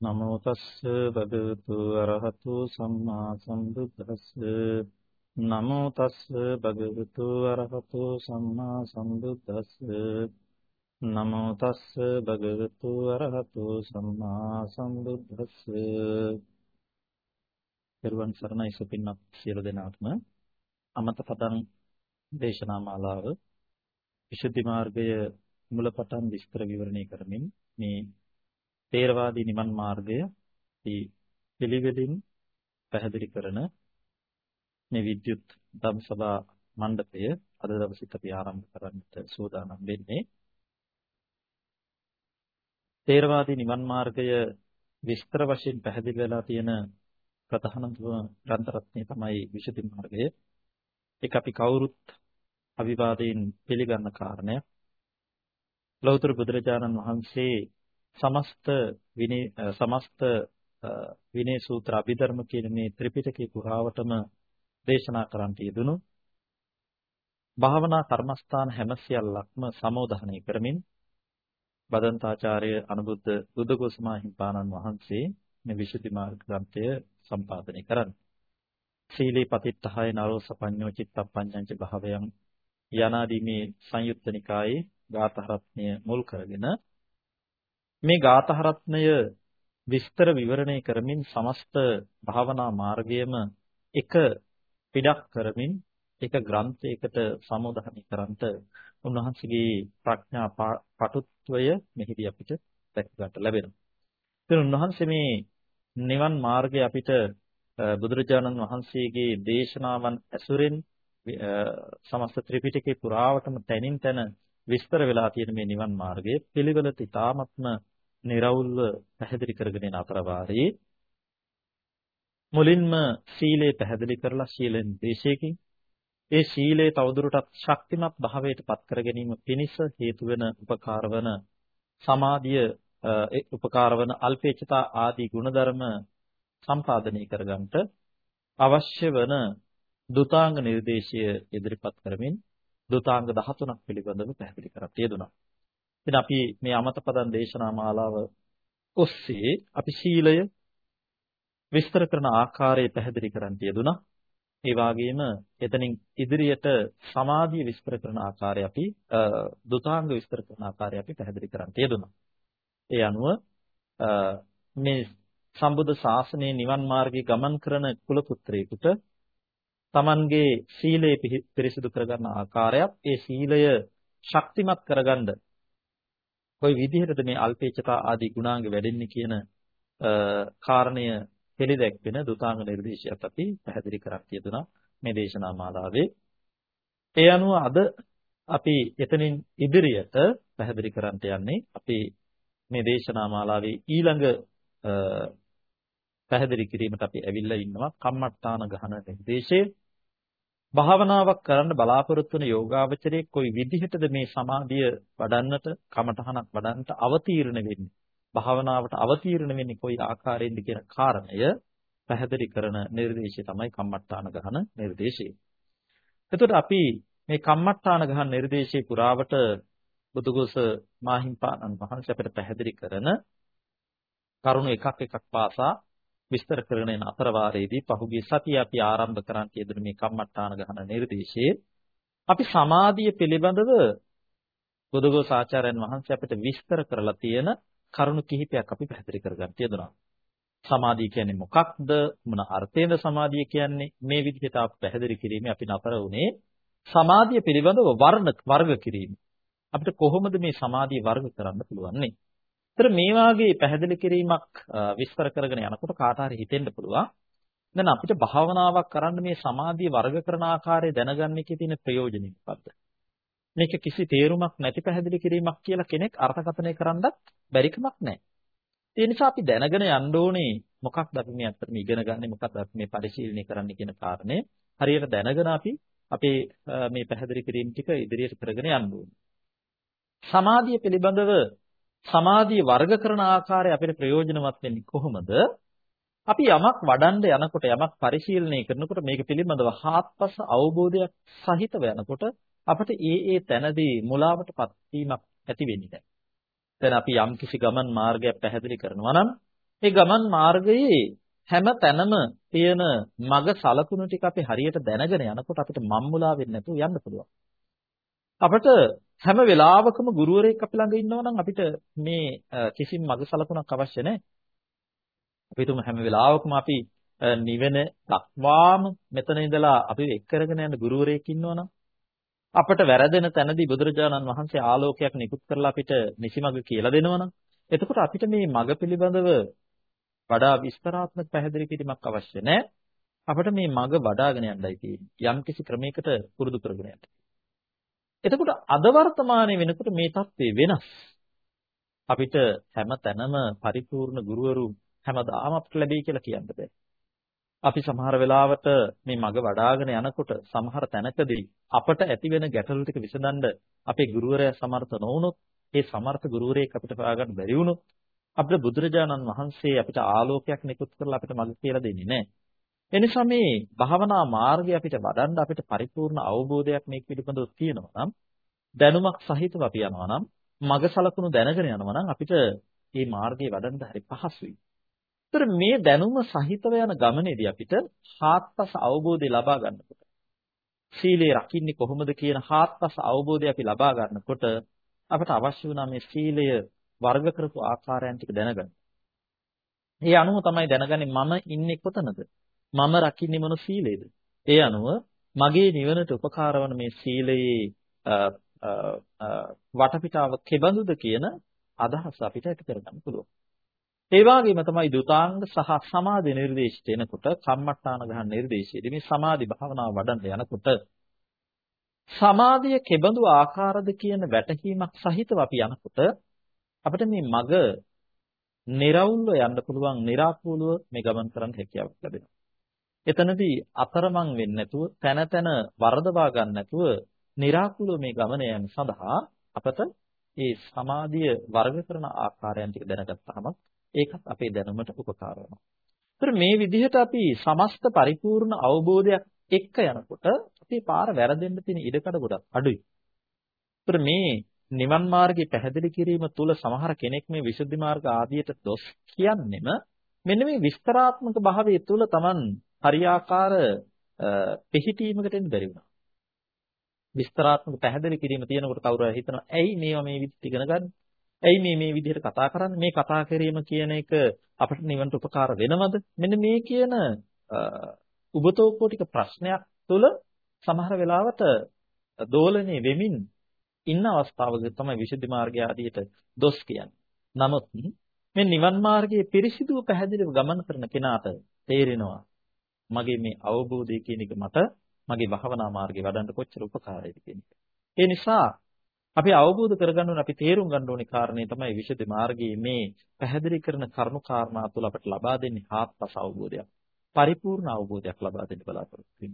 නමෝ තස්ස භගවතු අරහතු සම්මා සම්බුද්දස්ස. නමෝ තස්ස භගවතු අරහතු සම්මා සම්බුද්දස්ස. නමෝ තස්ස භගවතු අරහතු සම්මා සම්බුද්දස්ස. පෙරවන් සරණයි සුපින්නත් සියලු දෙනාටම. අමත පදං දේශනා මාලාව විසුද්ධි මාර්ගය මුලපටන් විස්තර විවරණය කරමින් මේ තේරවාදී නිවන් මාර්ගය පිළිවෙලින් පැහැදිලි කරන මේ විද්‍යුත් ධම්සභා මණ්ඩපය අද දවසේ අපි ආරම්භ කරන්නට සූදානම් වෙන්නේ තේරවාදී නිවන් මාර්ගය විස්තර වශයෙන් පැහැදිලි වෙලා තියෙන ප්‍රධානම ග්‍රන්ථ රත්නය තමයි විසුද්ධි මාර්ගය. ඒක අපි කවුරුත් අවිවාදයෙන් පිළිගන්න කාරණයක්. ලෞතර බුදුරජාණන් වහන්සේ සමස්ත විනය සමස්ත විනය සූත්‍ර අභිධර්ම කියන මේ ත්‍රිපිටකේ පුරාවටම දේශනා කරන්නට යෙදුණු භාවනා කර්මස්ථාන හැම සියල්ලක්ම සමෝධනය කරමින් බදන්තාචාර්ය අනුබුද්ධ බුද්ධඝෝසමා හිම්පාණන් වහන්සේ මේ විසුද්ධි මාර්ග ග්‍රන්ථය සම්පාදනය කරන්නේ. සීලේ පතිත්තහය නරෝසපඤ්ඤෝ චිත්තප්පඤ්ඤංච භාවයන් යනාදී මේ සංයුත්ත නිකායේ ගාථහරත්නය මුල් කරගෙන මේ ගාථා රත්නය විස්තර විවරණය කරමින් සමස්ත භාවනා මාර්ගයම එක පිටක් කරමින් එක ග්‍රන්ථයකට සමෝධනය කරන්ට උන්වහන්සේගේ ප්‍රඥා පටුත්වය මෙහිදී අපිට දැක ගන්න ලැබෙනවා. ඉතින් උන්වහන්සේ මේ නිවන් මාර්ගය අපිට බුදුරජාණන් වහන්සේගේ දේශනාවන් ඇසුරෙන් සමස්ත ත්‍රිපිටකේ පුරාවටම තැනින් තැන විස්තර වෙලා තියෙන මේ නිවන් මාර්ගය පිළිවෙලට ඉතාමත්ම निराවුල්ව පැහැදිලි කරගෙන යන අතර වාරයේ මුලින්ම සීලය පැහැදිලි කරලා ශීලෙන් දේශයකින් ඒ ශීලයේ තවදුරටත් ශක්තිමත් භාවයට පත් කර ගැනීම පිණිස හේතු වෙන උපකාර වන සමාධිය උපකාර වන අල්පේච්ඡතා ආදී ගුණධර්ම සම්පාදනය කරගන්නට අවශ්‍ය වන දුතාංග නිර්දේශය ඉදිරිපත් කරමින් දුතාංග 13ක් පිළිබඳව පැහැදිලි කරලා තියෙනවා. ඉතින් අපි මේ අමතපදන් දේශනා මාලාව ඔස්සේ අපි සීලය විස්තර කරන ආකාරය පැහැදිලි කරන්න යෙදුණා. ඒ වගේම එතනින් ඉදිරියට සමාධිය විස්තර කරන ආකාරය අපි දුතාංග විස්තර කරන ආකාරය අපි පැහැදිලි කරන්න යෙදුණා. ඒ අනුව මේ සම්බුද්ධ ශාසනයේ නිවන් මාර්ගයේ ගමන් කරන කුල පුත්‍රයෙකුට Tamanගේ සීලය පිරිසිදු කරගන්න ආකාරයක් ඒ සීලය ශක්තිමත් කරගන්න කොයි විදිහටද මේ අල්පේච්ඡතා ආදී ගුණාංග වැඩෙන්නේ කියන කාරණය පිළිදැක්වෙන දුතාංග නිර්දේශයත් අපි පැහැදිලි කරක් තියදුනා මේ දේශනා මාලාවේ. ඒ අනුව අද අපි එතනින් ඉදිරියට පැහැදිලි කරන්නට යන්නේ අපි මේ දේශනා මාලාවේ ඊළඟ පැහැදිලි කිරීමට අපි ඇවිල්ලා ඉන්නවා කම්මට්ටාන ගහන නිර්දේශයේ භාවනාවක් කරන්න බලාපොරොත්තු වෙන යෝගාවචරයේ කොයි විදිහටද මේ සමාධිය වඩන්නට කමඨහනක් වඩන්නට අවතීර්ණ වෙන්නේ භාවනාවට අවතීර්ණ වෙන්නේ කොයි ආකාරයෙන්ද කියන කාරණය පැහැදිලි කරන නිර්දේශය තමයි කම්මට්ටාන ගහන නිර්දේශය. එතකොට අපි මේ කම්මට්ටාන ගහන නිර්දේශයේ පුරාවට බුදුගොස මාහිම්පාණන් වහන්සේ අපිට පැහැදිලි කරන කරුණු එකක් එකක් පාසා විස්තර කරන යන අතර වාරයේදී පහුගිය සතියේ අපි ආරම්භ කරන් කියදුන මේ කම්මට්ටාන ගහන නිර්දේශයේ අපි සමාධිය පිළිබඳව බුදුගෝස ආචාර්යයන් වහන්සේ අපිට විස්තර කරලා තියෙන කරුණු කිහිපයක් අපි පැහැදිලි කරගන්න තියදුනා. සමාධිය කියන්නේ මොකක්ද? මොන අර්ථයෙන්ද සමාධිය කියන්නේ? මේ විදිහට අපි පැහැදිලි කිරීමේ අපි නතර වුණේ සමාධිය පිළිබඳව වර්ණ වර්ග කිරීම. අපිට කොහොමද මේ සමාධිය වර්ග කරන්න පුළුවන් නේ? ඒතර මේ වාගේ පැහැදිලි කිරීමක් විස්තර කරගෙන යනකොට කාට හරි හිතෙන්න පුළුවන් දැන් අපිට භාවනාවක් කරන්න මේ සමාධිය වර්ග කරන ආකාරය දැනගන්න එකේ තියෙන ප්‍රයෝජනෙ මොකද්ද? මේක කිසි තේරුමක් නැති පැහැදිලි කිරීමක් කියලා කෙනෙක් අර්ථකථනය කරන්නත් බැරි කමක් නැහැ. ඒ නිසා අපි දැනගෙන යන්න ඕනේ මොකක්ද අපි මේ අත්‍තරම ඉගෙන ගන්න මොකක්ද අපි මේ පරිශීලනය කරන්න කියන කාරණය හරියට දැනගෙන අපි අපේ මේ පැහැදිලි කිරීම ටික ඉදිරියට කරගෙන යන්න ඕනේ. සමාධිය පිළිබඳව සමාධිය වර්ග කරන ආකාරය අපිට ප්‍රයෝජනවත් වෙන්නේ කොහොමද? අපි යමක් වඩන්න යනකොට යමක් පරිශීලනය කරනකොට මේක පිළිබඳව හාත්පස අවබෝධයක් සහිතව යනකොට අපිට ඒ ඒ තැනදී මුලාවටපත් වීමක් ඇති වෙන්නේ නැහැ. දැන් අපි යම් කිසි ගමන් මාර්ගයක් පැහැදිලි කරනවා නම් ඒ ගමන් මාර්ගයේ හැම තැනම තියෙන මග සලකුණු ටික අපි හරියට දැනගෙන යනකොට අපිට මම්මුලා වෙන්නේ නැතුව යන්න පුළුවන්. අපිට හැම වෙලාවකම ගුරුවරයෙක් අපි ළඟ ඉන්නවා නම් අපිට මේ කිසිම මග සලකුණක් අවශ්‍ය නැහැ. අපි තුම හැම වෙලාවකම අපි නිවෙන දක්වාම මෙතන ඉඳලා අපි එක් කරගෙන යන ගුරුවරයෙක් ඉන්නවනම් අපට වැරදෙන තැනදී බුදුරජාණන් වහන්සේ ආලෝකයක් නිකුත් කරලා අපිට නිසිමඟ කියලා දෙනවනම් එතකොට අපිට මේ මඟ පිළිබඳව වඩා විස්තරාත්මක පැහැදිලි කිරීමක් අවශ්‍ය නැහැ. අපිට මේ මඟ වඩ아가න යන්නයි තියෙන්නේ. යම් කිසි ක්‍රමයකට පුරුදු කරගෙන යන්න. එතකොට අද වර්තමානයේ වෙනකොට මේ தත්ත්වය වෙනස්. අපිට හැම තැනම පරිපූර්ණ ගුරුවරු හැමදාම අපිට ලැබෙයි කියලා කියන්න බෑ. අපි සමහර වෙලාවට මේ මග වඩාගෙන යනකොට සමහර තැනකදී අපට ඇති වෙන ගැටලු ටික විසඳන්න අපේ ගුරුවරයා සමර්ථ නොවුනොත් ඒ සමර්ථ ගුරුවරයෙක් අපිට හොයාගන්න බැරි වුණොත් අපිට බුදුරජාණන් වහන්සේ අපිට ආලෝකයක් නිකුත් කරලා අපිට මඟ කියලා දෙන්නේ නැහැ. එනිසා මේ භාවනා මාර්ගය අපිට වඩන්න අපිට පරිපූර්ණ අවබෝධයක් මේක පිළිබඳව තියෙනවා නම් දැනුමක් සහිතව අපි යනවා නම් මඟ සලකුණු දැනගෙන යනවා නම් අපිට මේ මාර්ගය වඩන්න හරි පහසුයි. ඒතර මේ දැනුම සහිතව යන ගමනේදී අපිට හාත්පස අවබෝධය ලබා ගන්නකොට සීලය රකින්නේ කොහොමද කියන හාත්පස අවබෝධය අපි ලබා ගන්නකොට අපට අවශ්‍ය වුණා මේ සීලය වර්ග කරපු ආකාරයන් ටික දැනගන්න. ඒ අනුව තමයි දැනගන්නේ මම ඉන්නේ කොතනද? මම රකින්නේ මොන සීලේද? ඒ අනුව මගේ නිවනට උපකාර වන මේ සීලයේ වටපිටාව කෙබඳුද කියන අදහස අපිට ඇති කරගන්න පුළුවන්. ඒ වගේම තමයි දුතාංග සහ සමාධි නිර්දේශිත එනකොට කම්මට්ටාන ගන්න නිර්දේශයේදී මේ සමාධි භාවනාව වඩන්න යනකොට සමාධිය කෙබඳු ආකාරද කියන වැටහීමක් සහිතව අපි යනකොට අපිට මේ මග નિරවුල්ව යන්න පුළුවන්, निराකූලව මේ ගමන් කරන්න හැකියාවක් ලැබෙනවා. එතනදී අතරමං වෙන්නේ නැතුව තන තන වරදවා ගන්න නැතුව निराකූලව මේ ගමන යෑම සඳහා අපට මේ සමාධිය වර්ග කරන ආකාරයන් ටික දැනගත්තාම ඒකත් අපේ දැනුමට උපකාර වෙනවා. ඒතර මේ විදිහට අපි සමස්ත පරිපූර්ණ අවබෝධයක් එක්ක යනකොට අපේ පාර වැරදෙන්න තියෙන ඉඩකඩ ගොඩක් අඩුයි. ඒතර මේ නිවන් මාර්ගය පැහැදිලි කිරීම තුළ සමහර කෙනෙක් මේ විසුද්ධි මාර්ග ආදියට දොස් කියන්නෙම මෙන්න මේ විස්තරාත්මක භාවයේ තුළ Taman හරියාකාර පිහිටීමකට එන්න බැරි වුණා. විස්තරාත්මක පැහැදිලි කිරීම තියෙනකොට කවුරු හරි හිතනවා ඇයි මේවා මේ විදිහට ඉගෙන ගන්න? ඇයි මේ මේ විදිහට කතා කරන්නේ? මේ කතා කිරීම කියන එක අපිට නිවන්ට උපකාර වෙනවද? මෙන්න මේ කියන උබතෝකෝටික ප්‍රශ්නයක් තුළ සමහර වෙලාවට දෝලණය වෙමින් ඉන්න අවස්ථාවක තමයි විසුද්ධි මාර්ගය ආදියට දොස් කියන්නේ. නමුත් මේ නිවන් මාර්ගයේ පිරිසිදුව පැහැදිලිව ගමන් කරන කෙනාට තේරෙනවා මගේ මේ අවබෝධය කියන එක මට මගේ භවනා මාර්ගේ වඩන්න කොච්චර උපකාරයිද කියන එක. ඒ නිසා අපි අවබෝධ කරගන්න ඕනේ අපි තේරුම් ගන්න ඕනේ කාරණේ තමයි විසුද්ධි මාර්ගයේ මේ පැහැදිලි කරන කරුණු කාරණා තුළ අපට ලබා දෙන්නේ හාත්පස අවබෝධයක්. පරිපූර්ණ අවබෝධයක් ලබා දෙන්න බලාපොරොත්තු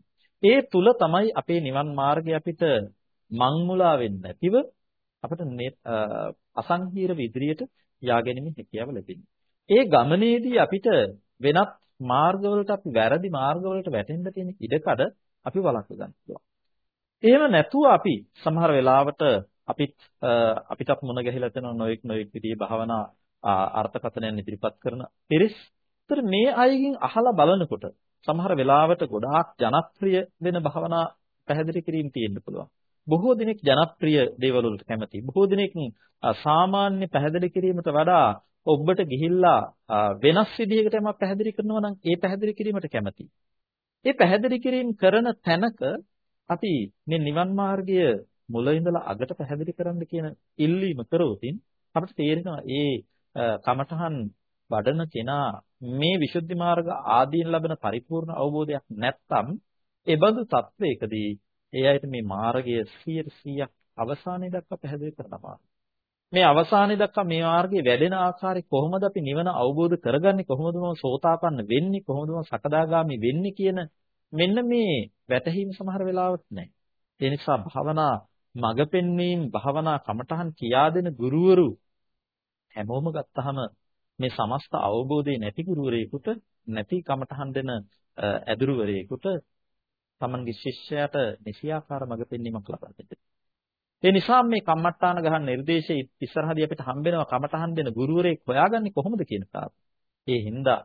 ඒ තුල තමයි අපේ නිවන් මාර්ගය අපිට මංමුලා වෙන්නේ නැතිව අපිට අසංහීරව ඉදිරියට යාගැනීමේ හැකියාව ලැබෙන්නේ. ඒ ගමනේදී අපිට වෙනත් මාර්ගවලට අපි වැරදි මාර්ගවලට වැටෙන්න තියෙන ඉඩකඩ අපි වළක්ව ගන්න පුළුවන්. එහෙම නැතුව අපි සමහර වෙලාවට අපිත් අපිටත් මුණ ගැහිලා තියෙන නොඑක් නොඑක් විදිහේ භාවනා අර්ථකථනයන් ඉදිරිපත් කරන පිරිස්. ඒතර මේ අයගෙන් අහලා බලනකොට සමහර වෙලාවට ගොඩාක් ජනප්‍රිය වෙන භාවනා පැහැදිලි කිරීම තියෙන්න පුළුවන්. බොහෝ දිනෙක ජනප්‍රිය දේවල් වලට කැමති. බොහෝ දිනෙක සාමාන්‍ය පැහැදිලි කිරීමට වඩා ඔබට ගිහිල්ලා වෙනස් විදිහකට යමක් පැහැදිලි කරනවා නම් ඒ පැහැදිලි කිරීමට කැමති. ඒ පැහැදිලි කිරීම කරන තැනක අපි මේ නිවන් මාර්ගය මුල ඉඳලා අගට පැහැදිලි කරන්න කියන ඉල්ලීම කරොතින් අපිට තේරෙනවා ඒ කමඨහන් වඩන කෙනා මේ විසුද්ධි මාර්ග ආදීන් ලබන පරිපූර්ණ අවබෝධයක් නැත්නම් ඒ බඳු තත්වයකදී ඒ අයට මේ මාර්ගය 100%ක් අවසානයේ දක්වා පැහැදිලි කරනවා. මේ අවසානයේ දක්වා මේ මාර්ගයේ වැඩෙන ආකාරය කොහොමද අපි නිවන අවබෝධ කරගන්නේ කොහොමද මම සෝතාපන්න වෙන්නේ කොහොමද මම සකදාගාමි වෙන්නේ කියන මෙන්න මේ වැටහීම සමහර වෙලාවට නැහැ. ඒ නිසා භාවනා මඟ පෙන්වීම භාවනා කමඨහන් කියා දෙන ගුරුවරු හැමෝම ගත්තාම මේ සමස්ත අවබෝධය නැති ගුරුවරයෙකුට නැති කමඨහන් දෙන ඇදුරුවරයෙකුට තමන්ගේ ශිෂ්‍යයාට නිසියාකාර මඟ පෙන්වීමක් ලබා දෙන්න. ඒ නිසා මේ කම්මට්ටාන ගහන නිර්දේශයේ ඉස්සරහදී අපිට හම්බෙනවා කමඨහන් දෙන ගුරුවරයෙක් හොයාගන්නේ කොහොමද කියන කාරණා. ඒ හින්දා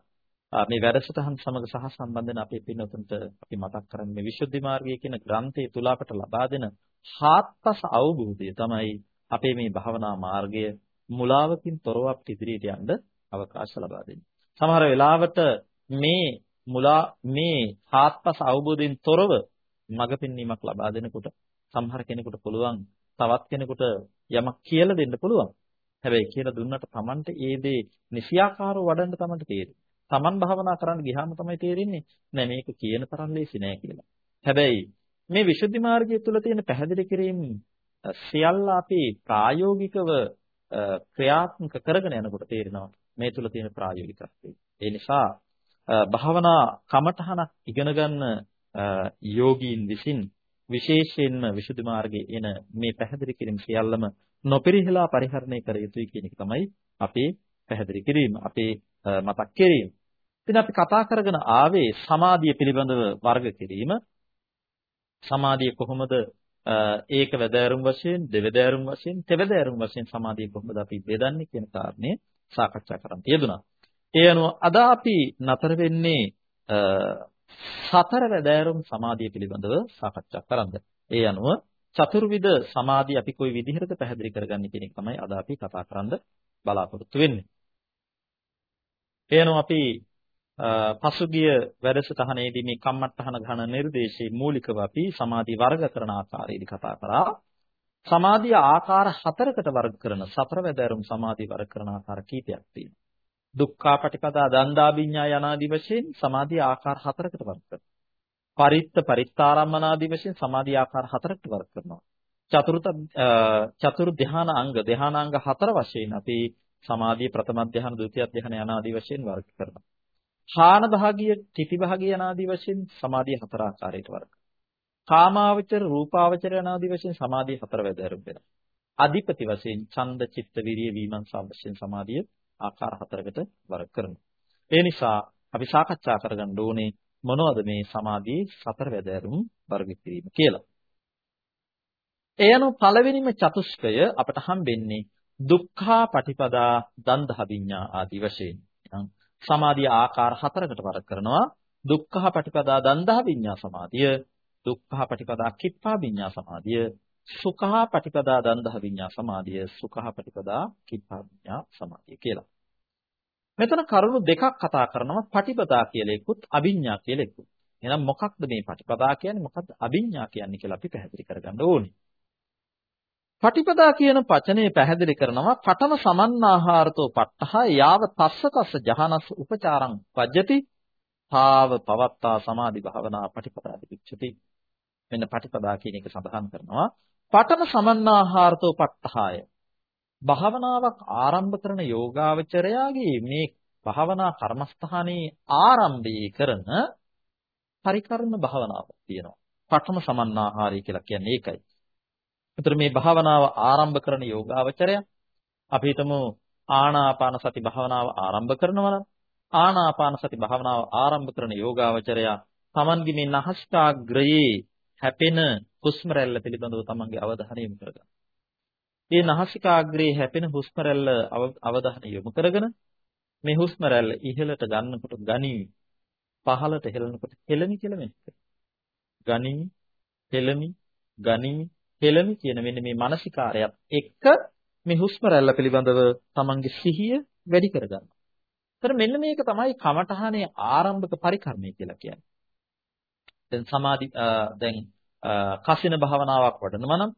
මේ වැඩසටහන් සමග සහ සම්බන්ධ වෙන අපේ පින්නතුන්ට අපි මතක් කරන්නේ මේ විසුද්ධි මාර්ගය කියන ග්‍රන්ථය තුල අපට ලබා දෙන හාත්පස අවබෝධය තමයි අපේ මේ භවනා මාර්ගය මුලාවකින් තොරව අපිට ඉදිරියට යන්න අවකාශ ලබා දෙන්නේ. සමහර වෙලාවට මේ මුලා මේ හාත්පස අවබෝධයෙන් තොරව මඟ පෙන්වීමක් ලබා දෙනකොට සමහර කෙනෙකුට පුළුවන් තවත් කෙනෙකුට යමක් කියලා දෙන්න පුළුවන්. හැබැයි කියලා දුන්නට Tamanට ඒ දේ නිසියාකාරව වඩන්න Tamanට තේරෙන්නේ. Taman භාවනා කරන්න ගියාම තමයි තේරෙන්නේ නෑ මේක කියන තරම් ලේසි නෑ කියලා. හැබැයි මේ විසුද්ධි මාර්ගය තුළ තියෙන පැහැදිලි කිරීම සියල්ල අපි ප්‍රායෝගිකව ක්‍රියාත්මක කරගෙන යනකොට තේරෙනවා මේ තුළ තියෙන ප්‍රායෝගිකත්වය. ඒ නිසා භාවනා කමඨහනක් ඉගෙන ගන්න යෝගීන් විසින් විශේෂයෙන්ම විසුද්ධි මාර්ගයේ එන මේ පැහැදිලි කිරීම සියල්ලම නොපරිහිලා පරිහරණය කර යුතුයි කියන එක තමයි අපේ පැහැදිලි කිරීම අපේ මතක් කිරීම. ඉතින් අපි කතා කරගෙන ආවේ සමාධිය පිළිබඳව වර්ග කිරීම. සමාධිය කොහොමද ඒක වැදෑරුම් වශයෙන්, දෙවැදෑරුම් වශයෙන්, තෙවැදෑරුම් වශයෙන් සමාධිය කොහොමද අපි බෙදන්නේ කියන කාරණේ සාකච්ඡා කරන්න යෙදුණා. ඒ අනුව අද අපි නතර වෙන්නේ සතර වැදෑරුම් සමාධිය පිළිබඳව සාකච්ඡා කරන්න. ඒ අනුව චතුර්විධ සමාධිය අපි කොයි විදිහටද පැහැදිලි කරගන්නේ කියන එක තමයි අද අපි කතා කරන්න බලාපොරොත්තු වෙන්නේ. ඒ අනුව අපි පසුගිය වැඩසටහනේදී මේ කම්මට්ටහන ඝන නිර්දේශයේ මූලිකව අපි සමාධි වර්ග කරන ආකාරයේදී කතා කරා. සමාධිය ආකාර හතරකට වර්ග කරන සතර වැදෑරුම් සමාධි වර්ග කරන ආකාර කීපයක් තියෙනවා. දුක්ඛාපටිපදා දන්දාභිඥා යනාදි වශයෙන් සමාධිය ආකාර හතරකට වර්ග කරනවා. පරිත්ත පරිත්තාරම්මනාදී වශයෙන් සමාධි ආකාර හතරකට වර්ග කරනවා. චතුර්ථ චතුර් ධාන අංග ධානාංග හතර වශයෙන් අපි සමාධිය ප්‍රථම ධාන, ဒုတိ ය ධාන යනාදී වශයෙන් වර්ග කරනවා. ඡාන භාගීය, තිති භාගීය යනාදී වශයෙන් සමාධිය හතර ආකාරයට වර්ග කාමාවචර, රූපාවචර යනාදී වශයෙන් සමාධිය හතර වැදෑරුම් වෙනවා. අධිපති වශයෙන් ඡන්ද, චිත්ත, විරිය, විමර්ශන වශයෙන් සමාධිය ආකාර හතරකට වර්ග කරනවා. ඒ නිසා අපි සාකච්ඡා කරගන්න ඕනේ මොනවද මේ සමාධියේ සතර වැදෑරුම් වර්ග කිරීම කියලා. ඒ අනුව පළවෙනිම චතුස්කය අපට හම්බෙන්නේ දුක්ඛා පටිපදා දන්දහ විඤ්ඤා ආදී වශයෙන්. සමාධිය ආකාර හතරකට වර්ග කරනවා. දුක්ඛා පටිපදා දන්දහ විඤ්ඤා සමාධිය, දුක්ඛා පටිපදා කිප්පා විඤ්ඤා සමාධිය, සුඛා පටිපදා දන්දහ විඤ්ඤා සමාධිය, සුඛා පටිපදා කිප්පා විඤ්ඤා සමාධිය කියලා. මෙතන කරුණු දෙකක් කතා කරනවා පටිපදා කියලා එක්කුත් අභිඥා කියලා එක්කුත්. එහෙනම් මොකක්ද මේ පටිපදා කියන්නේ මොකක්ද අභිඥා කියන්නේ කියලා අපි පැහැදිලි කරගන්න ඕනේ. පටිපදා කියන වචනේ පැහැදිලි කරනවා පඨම සමන්නාහාරතෝ පට්ඨහ යාව තස්ස තස්ස ජහනස් උපචාරං වජ්ජති තාව පවත්තා සමාධි භාවනා පටිපදාදි විච්ඡති මෙන්න පටිපදා කියන එක සඳහන් කරනවා පඨම සමන්නාහාරතෝ පට්ඨහය භාවනාවක් ආරම්භ කරන යෝගාවචරයාගේ මේ භාවනා කර්මස්ථානයේ ආරම්භයේ කරන පරිකර්ම භාවනාවක් තියෙනවා. පඨම සමන්නාහාරය කියලා කියන්නේ ඒකයි. ඒතර මේ භාවනාව ආරම්භ කරන යෝගාවචරය අපි හිතමු ආනාපාන සති භාවනාව ආරම්භ කරනවා නම් ආනාපාන සති භාවනාව ආරම්භ කරන යෝගාවචරය තමන්ගේ මේ නහස්කාග්‍රයේ හැපෙන හුස්ම රැල්ල පිළිබඳව තමන්ගේ අවධානය යොමු කරගන්න. මේ නාසිකාග්‍රේ හැපෙන හුස්ම රැල්ල අවධානය යොමු කරගෙන මේ හුස්ම රැල්ල ඉහළට ගන්නකොට ගනිමි පහළට හෙලනකොට හෙලමි කියලා මෙන්න ගනිමි හෙලමි ගනිමි හෙලමි කියන මෙන්න මේ මානසිකාරයත් එක්ක මේ හුස්ම රැල්ල පිළිබඳව තමන්ගේ සිහිය වැඩි කරගන්නවා. ඒතර මෙන්න මේක තමයි කමඨහනේ ආරම්භක පරිකර්මය කියලා කියන්නේ. දැන් සමාධි දැන් කසින භාවනාවක් වඩනවා නම්